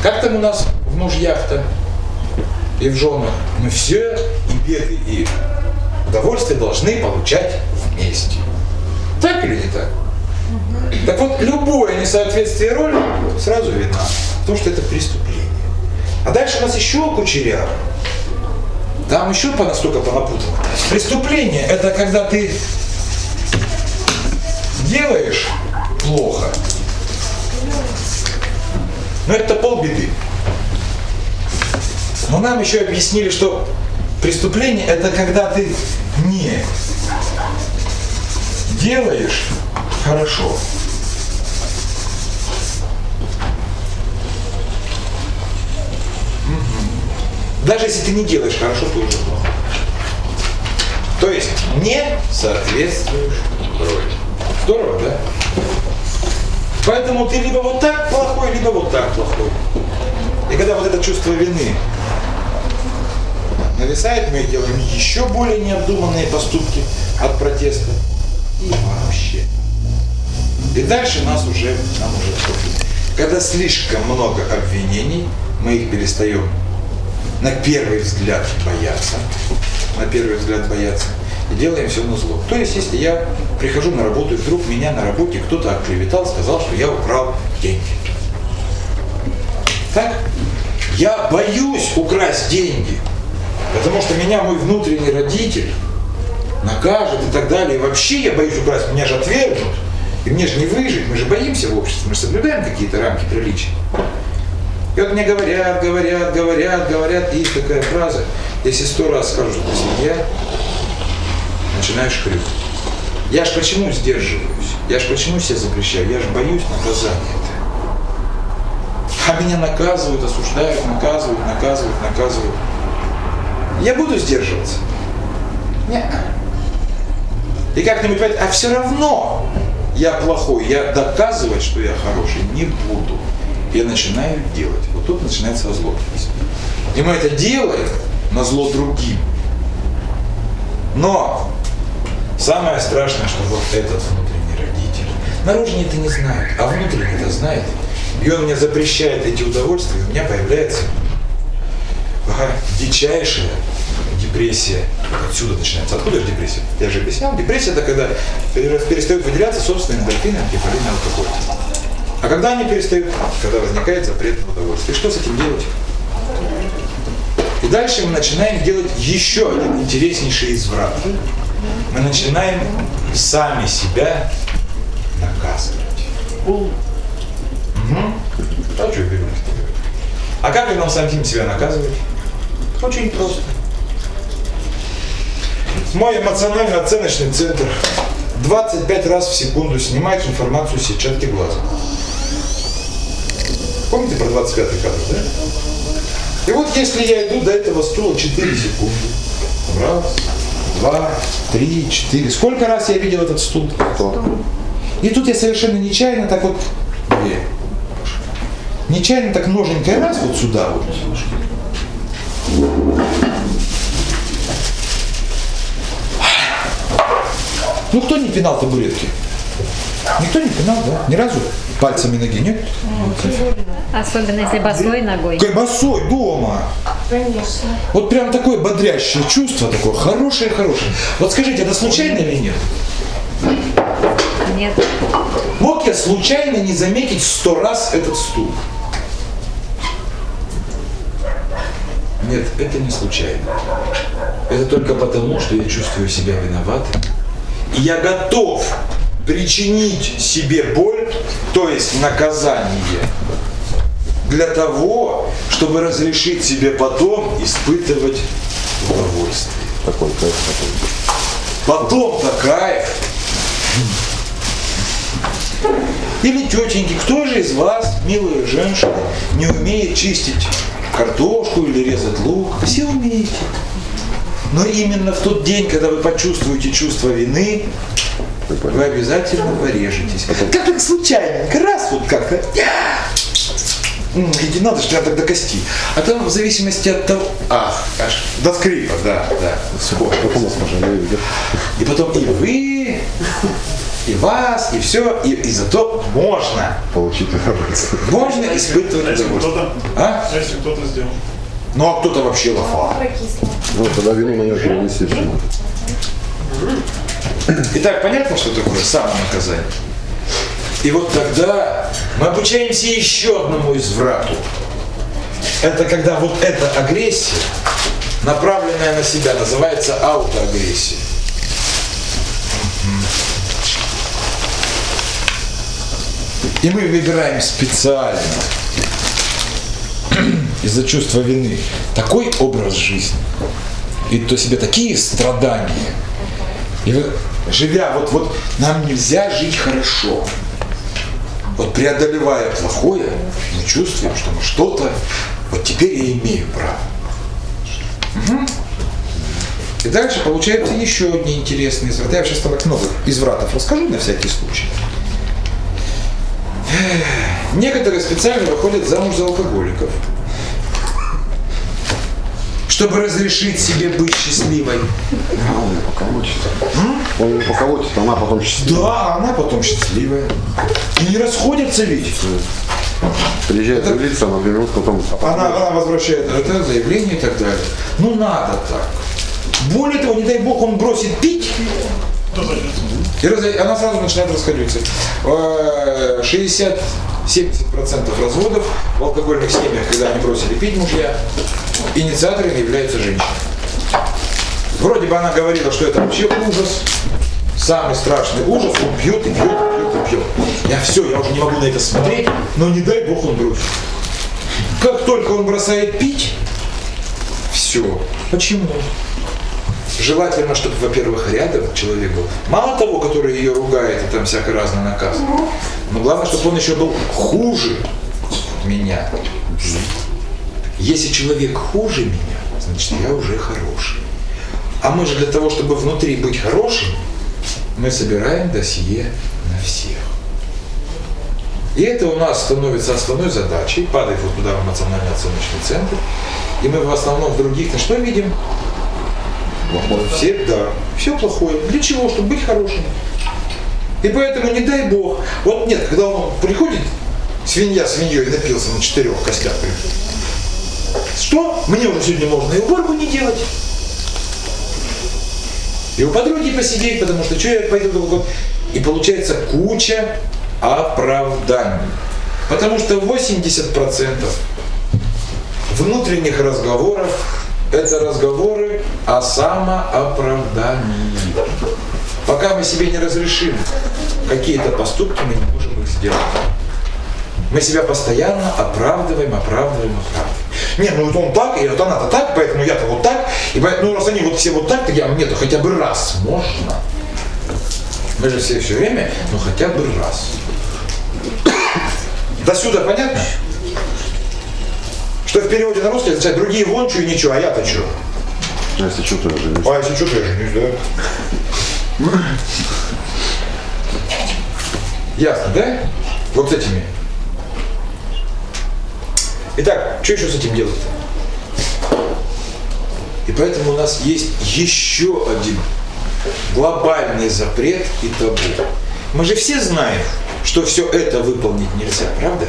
Как там у нас в мужьях-то и в женах? Мы все и беды, и удовольствие должны получать вместе. Так или не так? Так вот, любое несоответствие роли сразу вина. Потому что это преступление. А дальше у нас еще кучеряво. Там еще по настолько понапутано. Преступление – это когда ты делаешь плохо. Но это полбеды. Но нам еще объяснили, что преступление – это когда ты не делаешь хорошо. Даже если ты не делаешь хорошо, то уже плохо. То есть не соответствуешь роли. Здорово, да? Поэтому ты либо вот так плохой, либо вот так плохой. И когда вот это чувство вины нависает, мы делаем еще более необдуманные поступки от протеста. И вообще. И дальше нас уже, нам уже. Когда слишком много обвинений, мы их перестаем на первый взгляд бояться, на первый взгляд бояться, и делаем все на зло. То есть, если я прихожу на работу, и вдруг меня на работе кто-то оклеветал, сказал, что я украл деньги. Так? Я боюсь украсть деньги, потому что меня мой внутренний родитель накажет и так далее. И вообще я боюсь украсть, меня же отвергнут. И мне же не выжить, мы же боимся в обществе, мы же соблюдаем какие-то рамки приличия. И вот мне говорят, говорят, говорят, говорят, и есть такая фраза, если сто раз скажут, что ты свинья, начинаешь хрюкать. Я ж почему сдерживаюсь? Я ж почему себя запрещаю? Я ж боюсь наказания. А меня наказывают, осуждают, наказывают, наказывают, наказывают. Я буду сдерживаться? Нет. И как-нибудь понять, а все равно я плохой, я доказывать, что я хороший, не буду. Я начинаю делать. Вот тут начинается озлобленность. И мы это делаем на зло другим. Но самое страшное, что вот этот внутренний родитель, наружный это не знает, а внутренний это знает. И он мне запрещает эти удовольствия, и у меня появляется дичайшая депрессия. Отсюда начинается. Откуда же депрессия? Я же объяснял. Депрессия это когда перестают выделяться собственные эндорфины, амфетамины, алкоголь. А когда они перестают? Когда возникает запрет на удовольствие. И что с этим делать? И дальше мы начинаем делать еще один интереснейший изврат. Мы начинаем сами себя наказывать. Угу. А как же нам самим себя наказывать? Очень просто. Мой эмоционально-оценочный центр 25 раз в секунду снимает информацию с сетчатки глаза. Помните про 25 кадр, да? И вот если я иду до этого стула 4 секунды, раз, два, три, четыре. Сколько раз я видел этот стул? И тут я совершенно нечаянно так вот, две. нечаянно так ноженькой раз вот сюда вот. Ну кто не пинал табуретки? Никто не пинал, да? Ни разу? Пальцами ноги, нет? Особенно если босой ногой. Как босой дома. Конечно. Вот прям такое бодрящее чувство, такое хорошее-хорошее. Вот скажите, это случайно или нет? Нет. Мог я случайно не заметить сто раз этот стул? Нет, это не случайно. Это только потому, что я чувствую себя виноватым. И я готов причинить себе боль, то есть наказание, для того, чтобы разрешить себе потом испытывать удовольствие. Такой кайф потом. Потом-то кайф. Или тетеньки, кто же из вас, милые женщины, не умеет чистить картошку или резать лук? Все умеете. Но именно в тот день, когда вы почувствуете чувство вины, вы обязательно порежетесь. Как так случайненько, раз вот как-то. М, И не надо же так до кости. А там в зависимости от того... Ах, аж до скрипа, да, да. Скоро. Потом вас пожалею, да? И потом и вы, и вас, и все, и, и зато можно. Получить удовольствие. Можно испытывать Если удовольствие. кто-то, А? если кто-то сделал. Ну а кто-то вообще лофа. Ну, тогда вину на него перенести все. Итак, понятно, что такое самонаказание? И вот тогда мы обучаемся еще одному изврату. Это когда вот эта агрессия, направленная на себя, называется аутоагрессия. И мы выбираем специально [CLEARS THROAT] из-за чувства вины такой образ жизни, и то себе такие страдания. И живя, вот, вот нам нельзя жить хорошо. Вот преодолевая плохое, мы чувствуем, что мы что-то, вот теперь я имею право. Мгм. И дальше получается еще одни интересные извраты. Я сейчас так много извратов расскажу на всякий случай. Некоторые специально выходят замуж за алкоголиков, чтобы разрешить себе быть счастливой. А он не поколотится. Он не поколотится, она потом счастлива. Да, она потом счастливая. И не расходятся ведь. Приезжает юрлица, она берет, потом... Она, она возвращает это заявление и так далее. Ну надо так. Более того, не дай бог, он бросит пить, и она сразу начинает расходиться. Э, 60-70% разводов в алкогольных семьях, когда они бросили пить мужья, инициаторами являются женщины. Вроде бы она говорила, что это вообще ужас, самый страшный ужас, он пьет и пьет, и пьет, и пьет. Я все, я уже не могу на это смотреть, но не дай бог он бросит. Как только он бросает пить, все. Почему? Желательно, чтобы, во-первых, рядом человек был. Мало того, который ее ругает и там всяко разно наказывает, но главное, чтобы он еще был хуже меня. Если человек хуже меня, значит, я уже хороший. А мы же для того, чтобы внутри быть хорошим, мы собираем досье на всех. И это у нас становится основной задачей, падает вот туда в эмоциональный оценочный центр, и мы в основном в других-то что видим? Плохое. Все, да, все плохое. Для чего? Чтобы быть хорошим. И поэтому не дай бог. Вот нет, когда он приходит, свинья свиньей напился на четырех костях. Что? Мне уже сегодня можно и уборку не делать. И у подруги посидеть, потому что что я пойду долго. И получается куча оправданий. Потому что 80% внутренних разговоров это разговоры о самооправдании. Пока мы себе не разрешим какие-то поступки, мы не можем их сделать. Мы себя постоянно оправдываем, оправдываем, оправдываем. Не, ну вот он так, и вот она-то так, поэтому я-то вот так. И поэтому, ну раз они вот все вот так, то я мне-то хотя бы раз можно. Мы же все все время, ну хотя бы раз. [COUGHS] До сюда понятно? Что в переводе на русский означает другие вон чё и ничего, а я-то что? А если что, то я женюсь. А если что, то я женюсь, да? Ясно, да? Вот с этими. Итак, что еще с этим делать? И поэтому у нас есть еще один глобальный запрет и табу. Мы же все знаем, что все это выполнить нельзя, правда?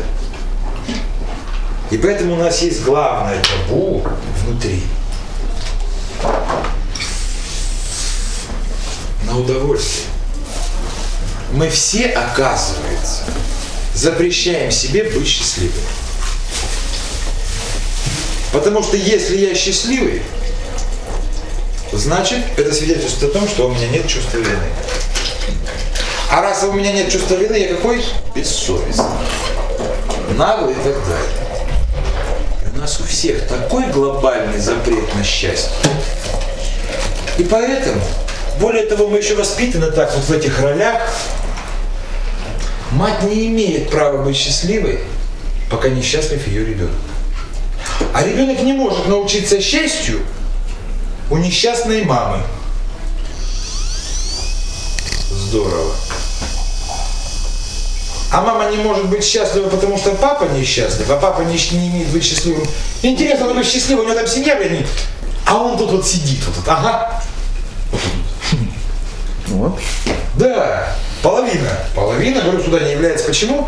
И поэтому у нас есть главное табу внутри. На удовольствие. Мы все, оказывается, запрещаем себе быть счастливыми. Потому что если я счастливый, значит, это свидетельствует о том, что у меня нет чувства вины. А раз у меня нет чувства вины, я какой? Бессовестный. Наглый и так далее. Нас у всех такой глобальный запрет на счастье. И поэтому, более того, мы еще воспитаны так вот в этих ролях. Мать не имеет права быть счастливой, пока несчастлив ее ребенок. А ребенок не может научиться счастью у несчастной мамы. Здорово. А мама не может быть счастлива, потому что папа несчастлив, а папа не, не имеет быть счастливым. Интересно, он быть счастливым, у него там семья, блин, а он тут вот сидит, вот тут, ага. Вот. Да, половина. Половина, говорю, сюда не является. Почему?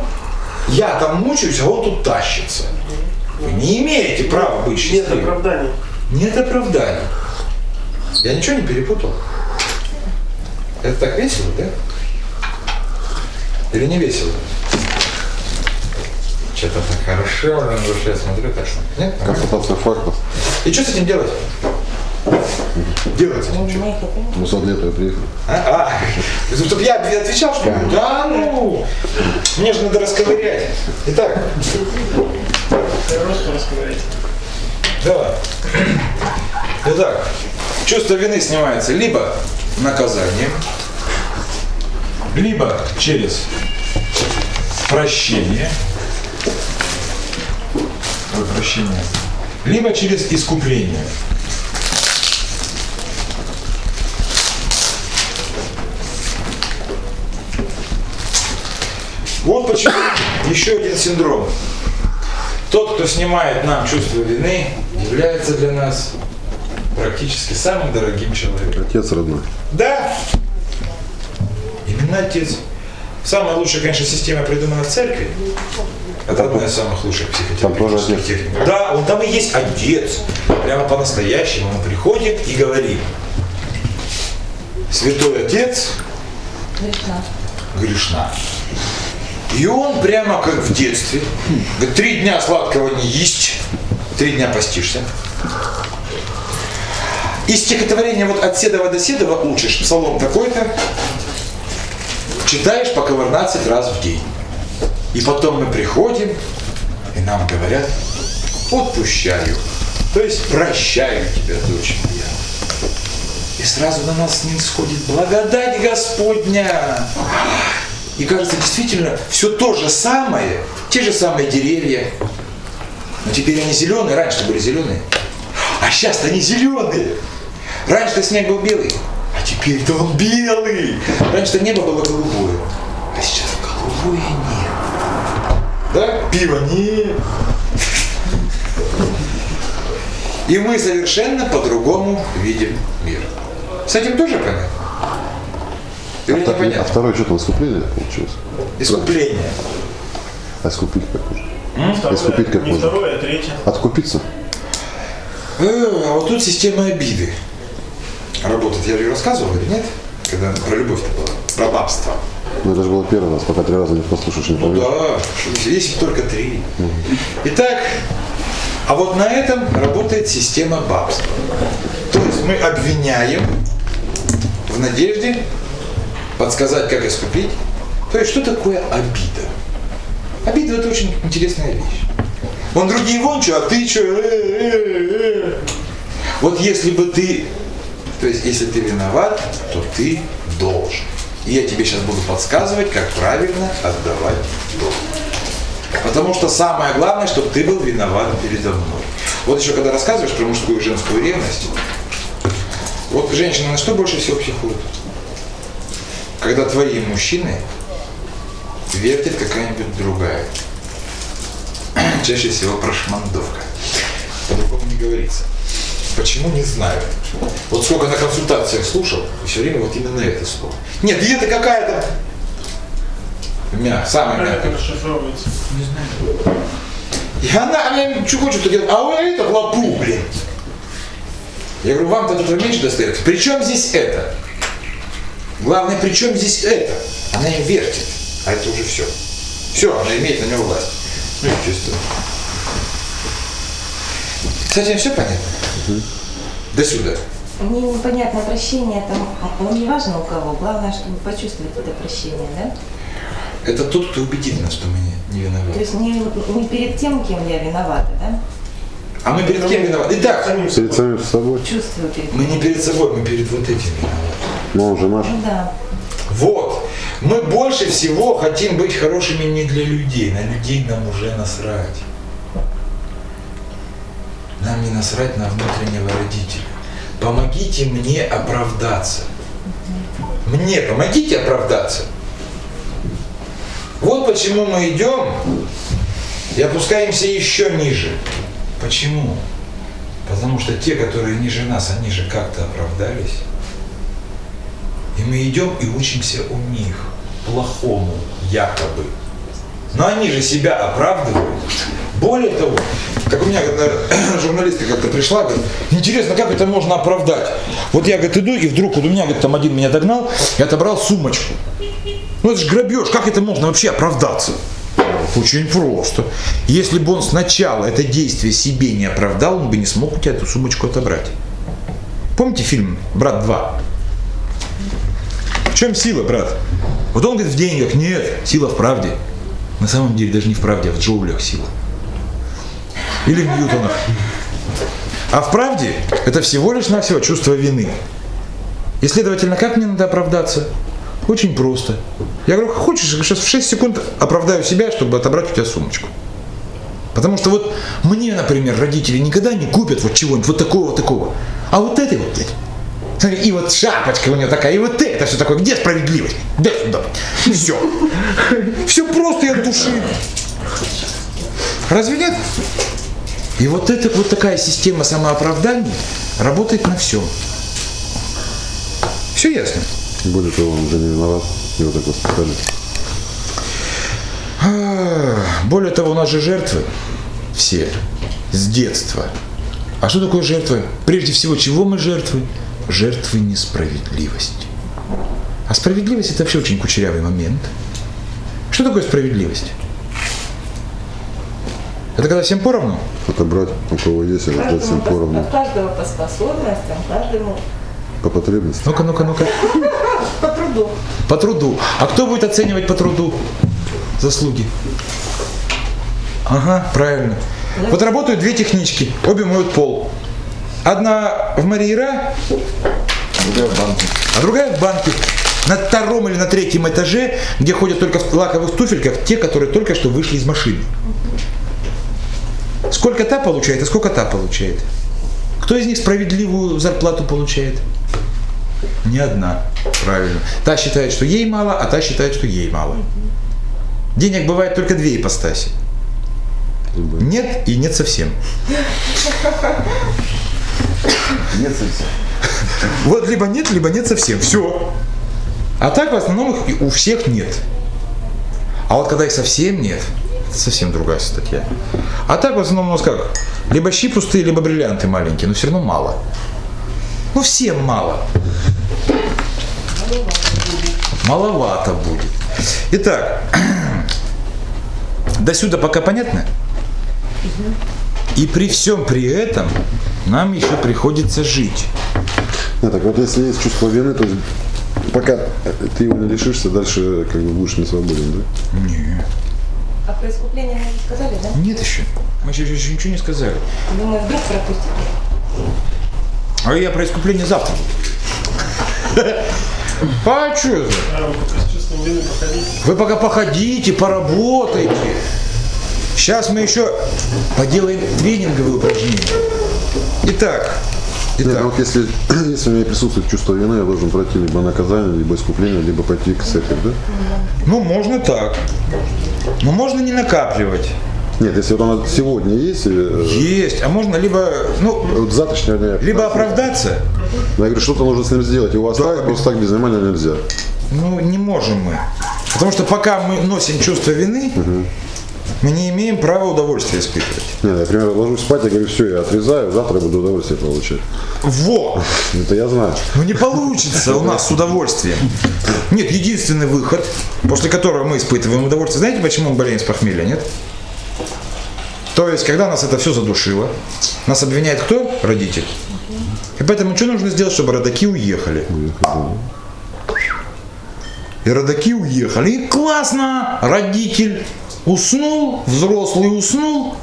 Я там мучаюсь, а он тут тащится. Вы не имеете права быть Нет счастливым. оправданий. Нет оправданий. Я ничего не перепутал. Это так весело, да? Или не весело? Что-то так хорошо, на душе смотрю, так что. Нет? Констатация фактов. И что с этим делать? Делать этим что? Ну, за лето я приехал. А, а, [LAUGHS] чтобы я отвечал, что ли? да ну, мне же надо расковырять. Итак, Просто рассказать. давай. Итак, чувство вины снимается либо наказанием, либо через прощение, Ой, прощение, либо через искупление. Вот почему еще один синдром. Тот, кто снимает нам чувство вины, является для нас практически самым дорогим человеком. Отец родной. Да, отец. Самая лучшая, конечно, система придумана в церкви. Это одна из самых лучших Там тоже психотерапевтических техник. Да, он там и есть отец. Прямо по-настоящему мы приходим и говорим. Святой Отец грешна. И он прямо как в детстве. Говорит, три дня сладкого не есть, три дня постишься. И стихотворение вот от Седова до Седова учишь, псалом такой-то, читаешь по 14 раз в день. И потом мы приходим, и нам говорят, отпущаю. То есть прощаю тебя, дочь моя. И сразу на нас не сходит благодать Господня. И кажется, действительно, все то же самое, те же самые деревья. Но теперь они зеленые, раньше были зеленые. А сейчас они зеленые. Раньше-то снег был белый, а теперь-то он белый. Раньше-то небо было голубое, а сейчас голубое небо. Да? Пива нет. И мы совершенно по-другому видим мир. С этим тоже понятно? Или а непонятно? второе что-то искупление получилось. Искупление. А искупить как можно? Второе, Искупить как не можно? второе, а третье. Откупиться? Э, А вот тут система обиды. Работает, я же рассказывал или нет? Когда про любовь-то было, про бабство. Ну это же было первый раз, пока три раза не послушаешь, не Ну да, если только три. Итак, а вот на этом работает система бабства. То есть мы обвиняем в надежде подсказать, как искупить. То есть что такое обида? Обида это очень интересная вещь. Вон другие вон что, а ты что? Вот если бы ты, то есть если ты виноват, то ты должен. И я тебе сейчас буду подсказывать, как правильно отдавать долг. Потому что самое главное, чтобы ты был виноват передо мной. Вот еще когда рассказываешь про мужскую и женскую ревность, вот женщина на что больше всего психует? Когда твои мужчины вертит какая-нибудь другая. [CLEARS THROAT] Чаще всего прошмандовка. По-другому не говорится. Почему, не знаю. Вот сколько на консультациях слушал, и все время вот именно это слово. Нет, и это какая-то мя, самая мягкая. И она, она что хочет, то делает, а вы это в лапу, блин. Я говорю, вам-то этого меньше достается. При чем здесь это? Главное, при чем здесь это? Она им вертит, а это уже все. Все, она имеет на него власть. Ну, естественно. Кстати, все понятно? До сюда. Мне непонятно прощение, там, оно не важно у кого, главное, чтобы почувствовать это прощение, да? Это тот, кто убедит нас, что мы не, не То виноваты. есть не, не перед тем, кем я виновата, да? А мы перед кем виноваты? Итак, Самим Перед самим собой. Чувствую перед мы не перед собой, мы перед вот этим виноваты. Но он же наш. Ну да. Вот. Мы больше всего хотим быть хорошими не для людей. На людей нам уже насрать. Нам не насрать на внутреннего родителя. Помогите мне оправдаться. Мне помогите оправдаться. Вот почему мы идем и опускаемся еще ниже. Почему? Потому что те, которые ниже нас, они же как-то оправдались. И мы идем и учимся у них плохому, якобы. Но они же себя оправдывают. Более того, как у меня одна [CLEARS THROAT] журналистка как-то пришла, говорит, интересно, как это можно оправдать? Вот я, говорит, иду, и вдруг вот у меня, говорит, там один меня догнал и отобрал сумочку. Ну это же грабеж, как это можно вообще оправдаться? Очень просто. Если бы он сначала это действие себе не оправдал, он бы не смог у тебя эту сумочку отобрать. Помните фильм «Брат 2»? В чем сила, брат? Вот он говорит в деньгах. Нет, сила в правде. На самом деле даже не в правде, а в джоулях сила. Или в ньютонах. А в правде это всего лишь навсего чувство вины. И следовательно, как мне надо оправдаться? Очень просто. Я говорю, хочешь, я сейчас в 6 секунд оправдаю себя, чтобы отобрать у тебя сумочку. Потому что вот мне, например, родители никогда не купят вот чего-нибудь вот такого, вот такого. А вот это вот, блядь, и вот шапочка у нее такая, и вот это все такое. Где справедливость? Да сюда. Все. Все просто и от души. Разве нет? И вот эта вот такая система самооправдания работает на всем. Все ясно? Того, он уже не виноват. Его так воспитали. А, Более того, у нас же жертвы все с детства. А что такое жертвы? Прежде всего, чего мы жертвы? Жертвы несправедливости. А справедливость это вообще очень кучерявый момент. Что такое справедливость? Это когда всем поровну? Отобрать у кого есть, и раздать всем поровну. от каждого по способностям, каждому По потребности. Ну-ка, ну-ка, ну-ка. [LAUGHS] по труду. По труду. А кто будет оценивать по труду заслуги? Ага, правильно. Вот работают две технички, обе моют пол. Одна в Марийра, Другая в банке. а другая в банке. На втором или на третьем этаже, где ходят только в лаковых туфельках, те, которые только что вышли из машины. Сколько та получает, а сколько та получает? Кто из них справедливую зарплату получает? Ни одна. Правильно. Та считает, что ей мало, а та считает, что ей мало. Денег бывает только две ипостаси. Нет и нет совсем. Нет совсем. Вот либо нет, либо нет совсем. Все. А так в основном их у всех нет. А вот когда их совсем нет, это совсем другая статья. А так в основном у нас как? Либо щи пустые, либо бриллианты маленькие, но все равно мало. Ну всем мало. Маловато будет. Итак, [CLEARS THROAT] до сюда пока понятно? И при всем при этом нам еще приходится жить. Нет, так вот если есть чувство вины, то есть пока ты его не лишишься, дальше как бы будешь не свободен, да? А про искупление мы не сказали, да? Нет еще. Мы еще, еще ничего не сказали. Думаю, вдруг пропустили. А я про искупление завтра. А вы пока походите. Поработайте. Сейчас мы еще поделаем тренинговые упражнения. Итак, Нет, ну итак, вот если, [CLEARS THROAT] если у меня присутствует чувство вины, я должен пройти либо наказание, либо искупление, либо пойти к церкви, да? ну можно так. Но можно не накапливать. Нет, если вот она сегодня есть, э, Есть. А можно либо, ну, вот завтрашнего дня, либо оправдаться, я говорю, что-то нужно с ним сделать, его оставить просто так без внимания нельзя. Ну, не можем мы. Потому что пока мы носим чувство вины, мы не имеем права удовольствия испытывать. Нет, я, например, ложусь спать, я говорю, все, я отрезаю, завтра буду удовольствие получать. Во! [LAUGHS] Это я знаю. Ну не получится у нас с удовольствием. Нет, единственный выход, после которого мы испытываем удовольствие. Знаете, почему мы болеем с похмелья, нет? То есть, когда нас это все задушило, нас обвиняет кто? Родитель. И поэтому что нужно сделать, чтобы родаки уехали? И родаки уехали. И классно! Родитель уснул, взрослый уснул,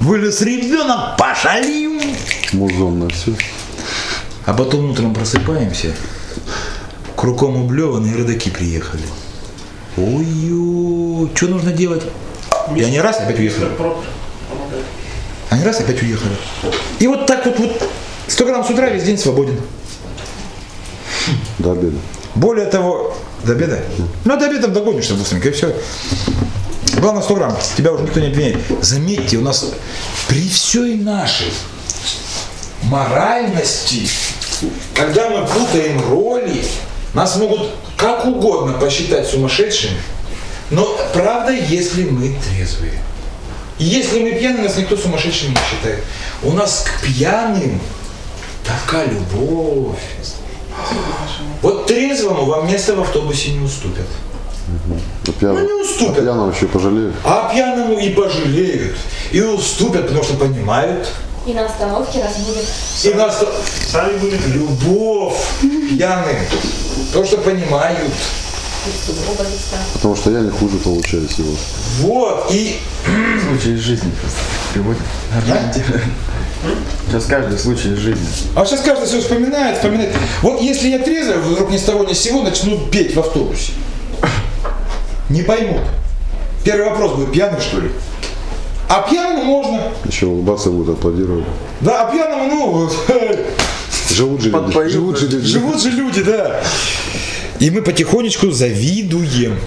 вылез ребенок, пошалим. Музонно все. А потом утром просыпаемся, кругом облеванные родаки приехали. Ой-ой, что нужно делать? И они раз опять уехали. Они раз опять уехали. И вот так вот, вот 100 грамм с утра весь день свободен. До обеда. Более того, до обеда? Ну, до обеда догонишься быстренько, и все. Главное 100 грамм, тебя уже никто не обвиняет. Заметьте, у нас при всей нашей моральности, когда мы путаем роли, нас могут как угодно посчитать сумасшедшими, но правда, если мы трезвые. И Если мы пьяные, нас никто сумасшедшими не считает. У нас к пьяным такая любовь. Вот трезвому вам место в автобусе не уступят. А пьян- Ну, не уступят. а пьяного еще пожалеют. А пьяному и пожалеют, и уступят, потому что понимают. И на остановке разбудят. И нас Сами будете любовь пьяным, потому что понимают. Потому что я не хуже получаюсь его. Вот, и Случай из жизни просто приводит. Сейчас каждый случай из жизни. А сейчас каждый все вспоминает, вспоминает. Вот если я трезвый, вдруг ни с того ни с сего начну петь в автобусе. Не поймут. Первый вопрос будет, пьяный что ли? А пьяному можно. Еще улыбаться будут, аплодировать. Да, а пьяному, ну, Живут же люди. Живут же люди. живут же люди, да. И мы потихонечку завидуем.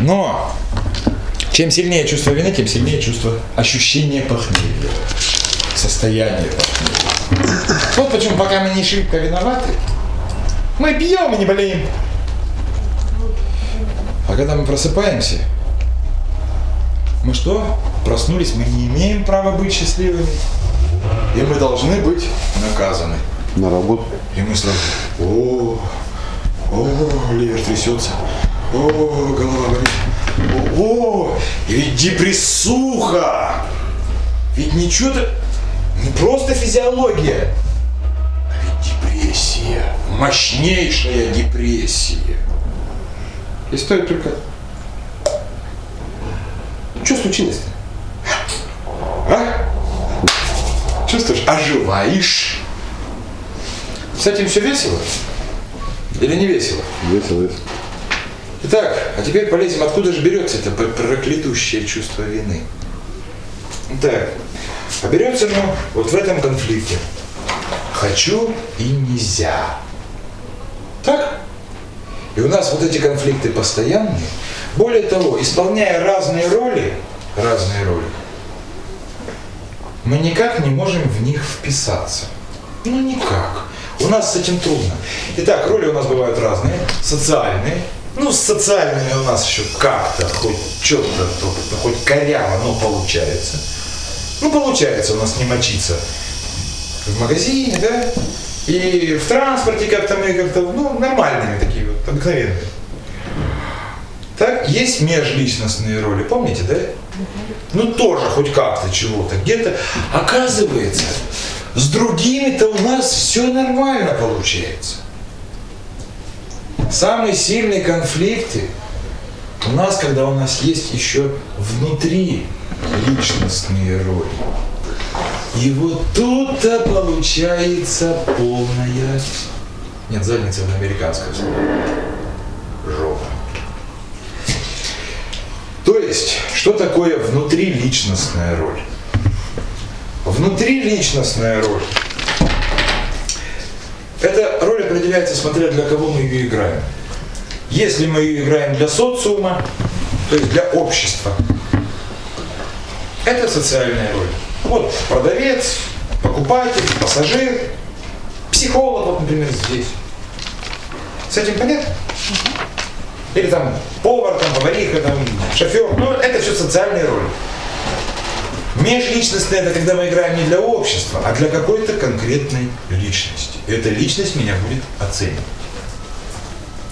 Но чем сильнее чувство вины, тем сильнее чувство ощущения похмелья. Состояние похмелья. Вот почему пока мы не шибко виноваты, мы пьем и не болеем. А когда мы просыпаемся, Мы что? Проснулись, мы не имеем права быть счастливыми. И мы должны быть наказаны. На работу. И мы сразу, о, о, ливер трясется, о, голова болит, о, и ведь депрессуха, ведь ничего-то, не просто физиология, а ведь депрессия, мощнейшая депрессия. И стоит только, что случилось-то? А? Чувствуешь, оживаешь. С этим все весело? Или не весело? Весело, весело. Итак, а теперь полезем, откуда же берется это проклятущее чувство вины. Так, а берется оно вот в этом конфликте. Хочу и нельзя. И у нас вот эти конфликты постоянные. Более того, исполняя разные роли, разные роли, мы никак не можем в них вписаться. Ну никак. У нас с этим трудно. Итак, роли у нас бывают разные. Социальные. Ну, с социальными у нас еще как-то, хоть что-то, хоть коряво, но получается. Ну, получается у нас не мочиться в магазине, да, и в транспорте как-то мы как-то, ну, нормальными такие вот, обыкновенные. Так, есть межличностные роли, помните, да? Ну, тоже хоть как-то чего-то, где-то. Оказывается, с другими-то у нас все нормально получается. Самые сильные конфликты у нас, когда у нас есть еще внутри личностные роли. И вот тут-то получается полная... Нет, задница это американское слово. Жопа. То есть, что такое внутриличностная роль? Внутриличностная роль. Эта роль определяется, смотря для кого мы ее играем. Если мы ее играем для социума, то есть для общества, это социальная роль. Вот продавец, покупатель, пассажир, психолог, вот, например, здесь. С этим понятно? Или там повар, там, повариха, там, шофер. Ну, это все социальные роли. Межличностное это когда мы играем не для общества, а для какой-то конкретной личности. И эта личность меня будет оценивать.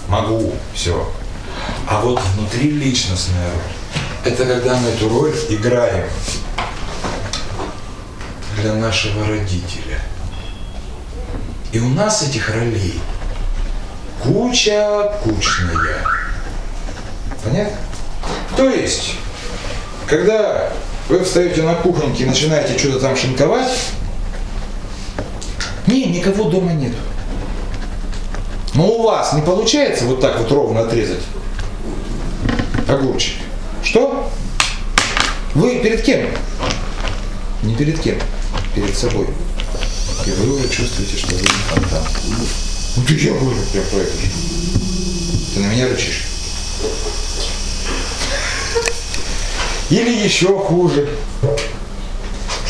Могу, все. А вот внутри личностная роль. Это когда мы эту роль играем для нашего родителя. И у нас этих ролей куча кучная. Понятно? То есть, когда вы встаете на кухоньке и начинаете что-то там шинковать, не, никого дома нет. Но у вас не получается вот так вот ровно отрезать огурчик. Что? Вы перед кем? Не перед кем, перед собой. И вы уже чувствуете, что вы не фонтан. Ну ты я говорю прям про это. Ты на меня рычишь. Или еще хуже,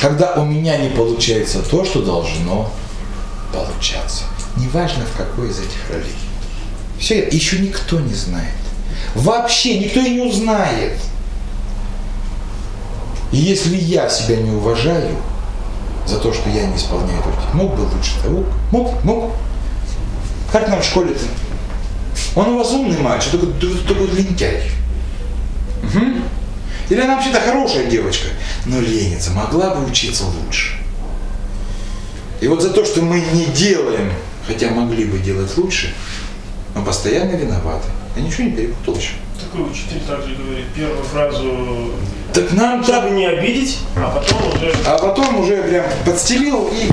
когда у меня не получается то, что должно получаться. Неважно в какой из этих ролей. Все это еще никто не знает. Вообще никто и не узнает. И если я себя не уважаю за то, что я не исполняю эту роль, мог бы лучше того, мог, мог. Как нам в школе-то? Он у вас умный мальчик, только, только лентяй. Угу. Или она вообще-то хорошая девочка, но ленится, могла бы учиться лучше. И вот за то, что мы не делаем, хотя могли бы делать лучше, мы постоянно виноваты. Я ничего не перепутал еще. Такой учитель также говорит первую фразу, Так нам чтобы так... не обидеть, а потом уже А потом уже прям подстелил и...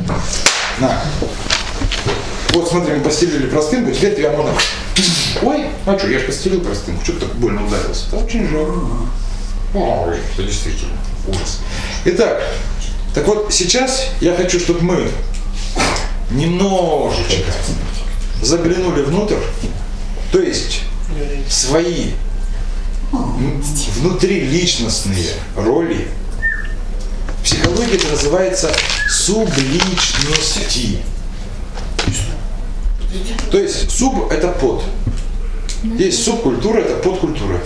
На. Вот смотри, мы постелили простынку, теперь тебя можно... Ой, а что, я же постелил простынку, что ты так больно ударился? Это очень жалко. Ой, это действительно ужас. Итак, так вот сейчас я хочу, чтобы мы немножечко заглянули внутрь, то есть свои внутриличностные роли. В психологии это называется субличности. То есть суб это под. Есть субкультура, это подкультура.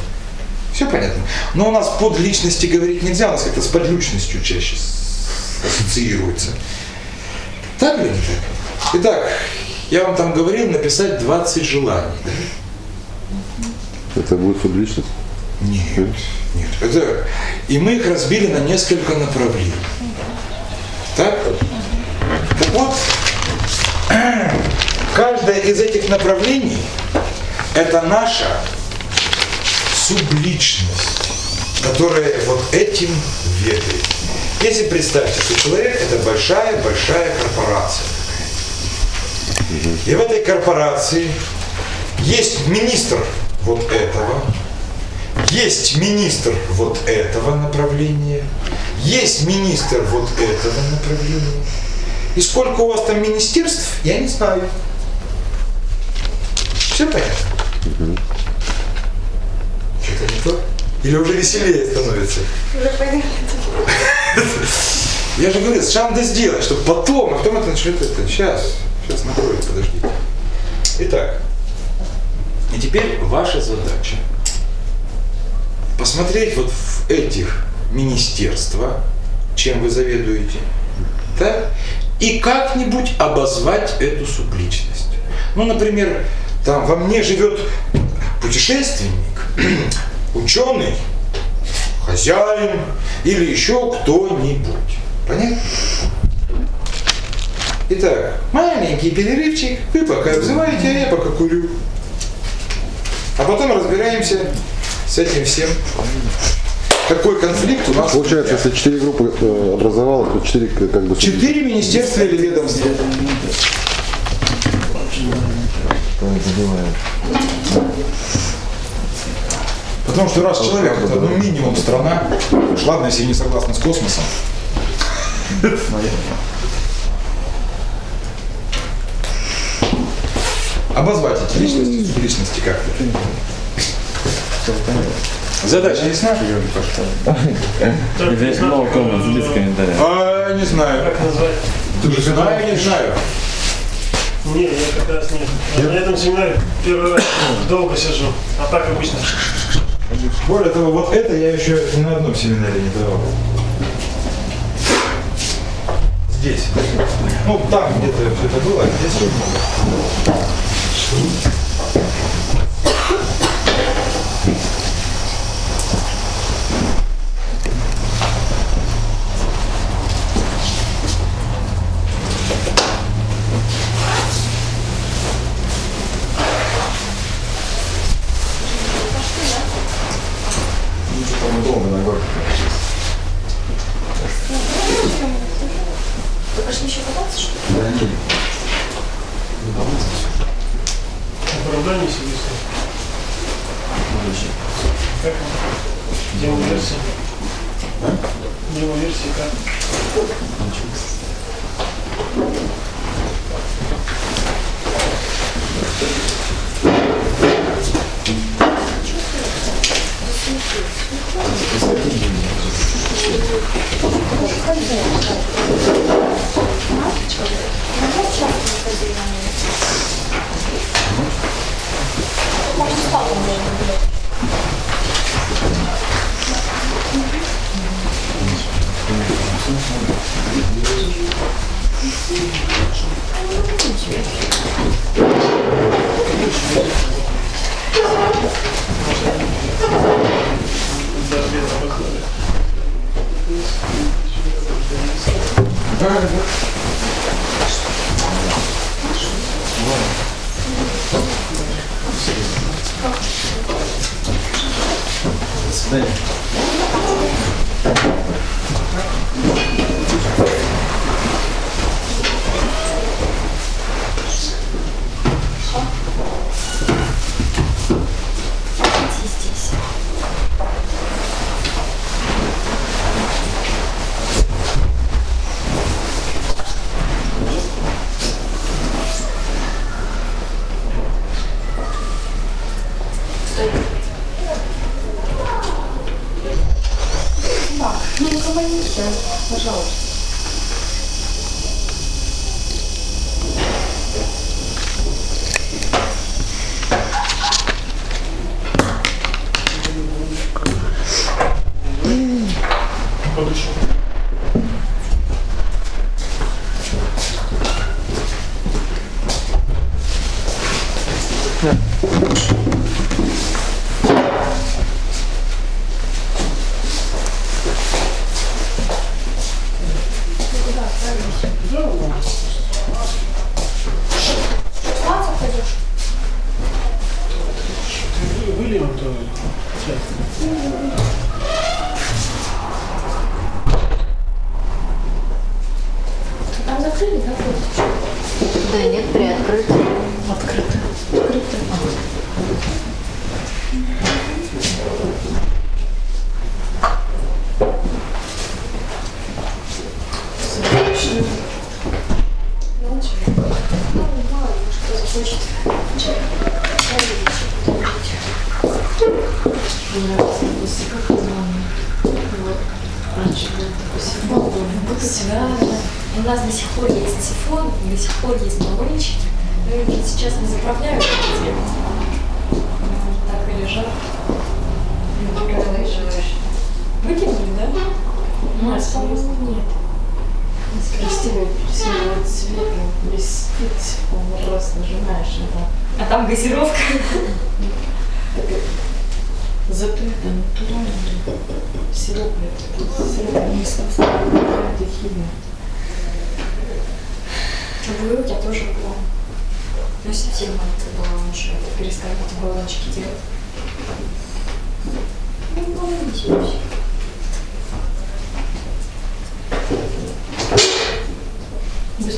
Все понятно. Но у нас под личности говорить нельзя, у нас как-то с подличностью чаще ассоциируется. Так или не так? Итак, я вам там говорил написать 20 желаний. Это будет публичность. Нет, нет. Это... И мы их разбили на несколько направлений. Так? Так вот, [CLEARS THROAT] каждое из этих направлений – это наша субличность, которая вот этим ведает. Если представьте, что человек – это большая-большая корпорация. И в этой корпорации есть министр вот этого, есть министр вот этого направления, есть министр вот этого направления. И сколько у вас там министерств, я не знаю. Все понятно? Что-то не то? Или уже веселее становится? Я же говорю, сначала надо сделать, чтобы потом, а потом это начнет это. Сейчас, сейчас накроет, подождите. Итак, и теперь ваша задача посмотреть вот в этих министерства, чем вы заведуете, так, и как-нибудь обозвать эту субличность. Ну, например, там во мне живет путешественник, [CLEARS THROAT] ученый, хозяин или еще кто-нибудь. Понятно? Итак, маленький перерывчик, вы пока обзываете, а я пока курю. А потом разбираемся с этим всем. Какой конфликт у нас? Получается, если четыре группы э, образовалось, то четыре как бы... Четыре министерства или ведомства. Потому что раз человек это ну, минимум страна, уж ладно, если не согласны с космосом. Обозвать эти личности, личности как-то. Задача ясна? Здесь много комнат, без комментариев. А, не знаю. Как назвать? Не знаю, не знаю. Не, я как раз нет. Я на этом семинаре первый раз долго сижу, а так обычно. Более того, вот это я еще ни на одном семинаре не давал. Здесь. Ну, там где-то все это было, а здесь пожалуйста.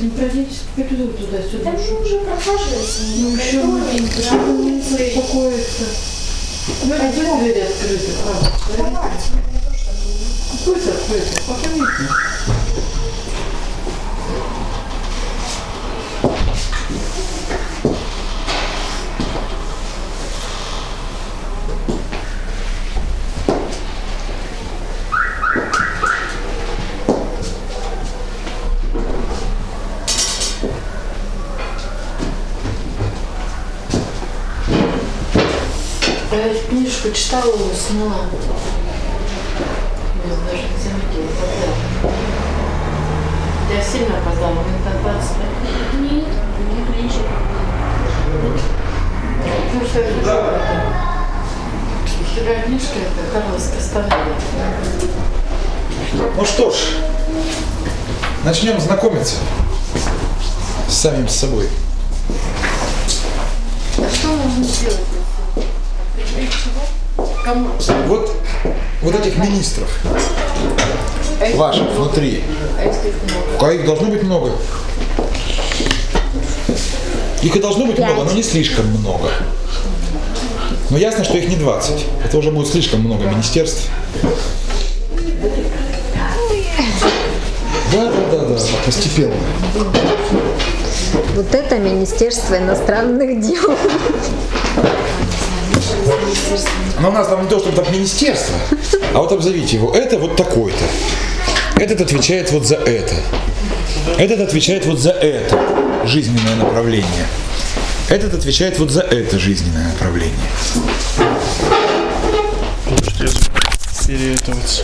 Ним пройдитесь по коридору туда-сюда. Там же уже прохаживается. Ну еще коридоре, не успокоится. Ну, а где двери открыты? А, Давайте, пусть открыты, пока видно. Я книжку читала и уснула. Я даже не заметила, когда. Я сильно опоздала, минут на 20, да? Нет, нет, меньше. Потому что я лежала это. Вторая книжка это Карлос Кастанеда. Ну что ж, начнем знакомиться с самим собой. А что нужно сделать? Вот, вот этих министров ваших внутри, их должно быть много. Их и должно быть много, но не слишком много. Но ясно, что их не 20. Это уже будет слишком много министерств. Да, да, да, да, постепенно. Вот это Министерство иностранных дел. Но у нас там не то, чтобы так министерство, а вот обзовите его. Это вот такой-то. Этот отвечает вот за это. Этот отвечает вот за это жизненное направление. Этот отвечает вот за это жизненное направление. Переэтоваться.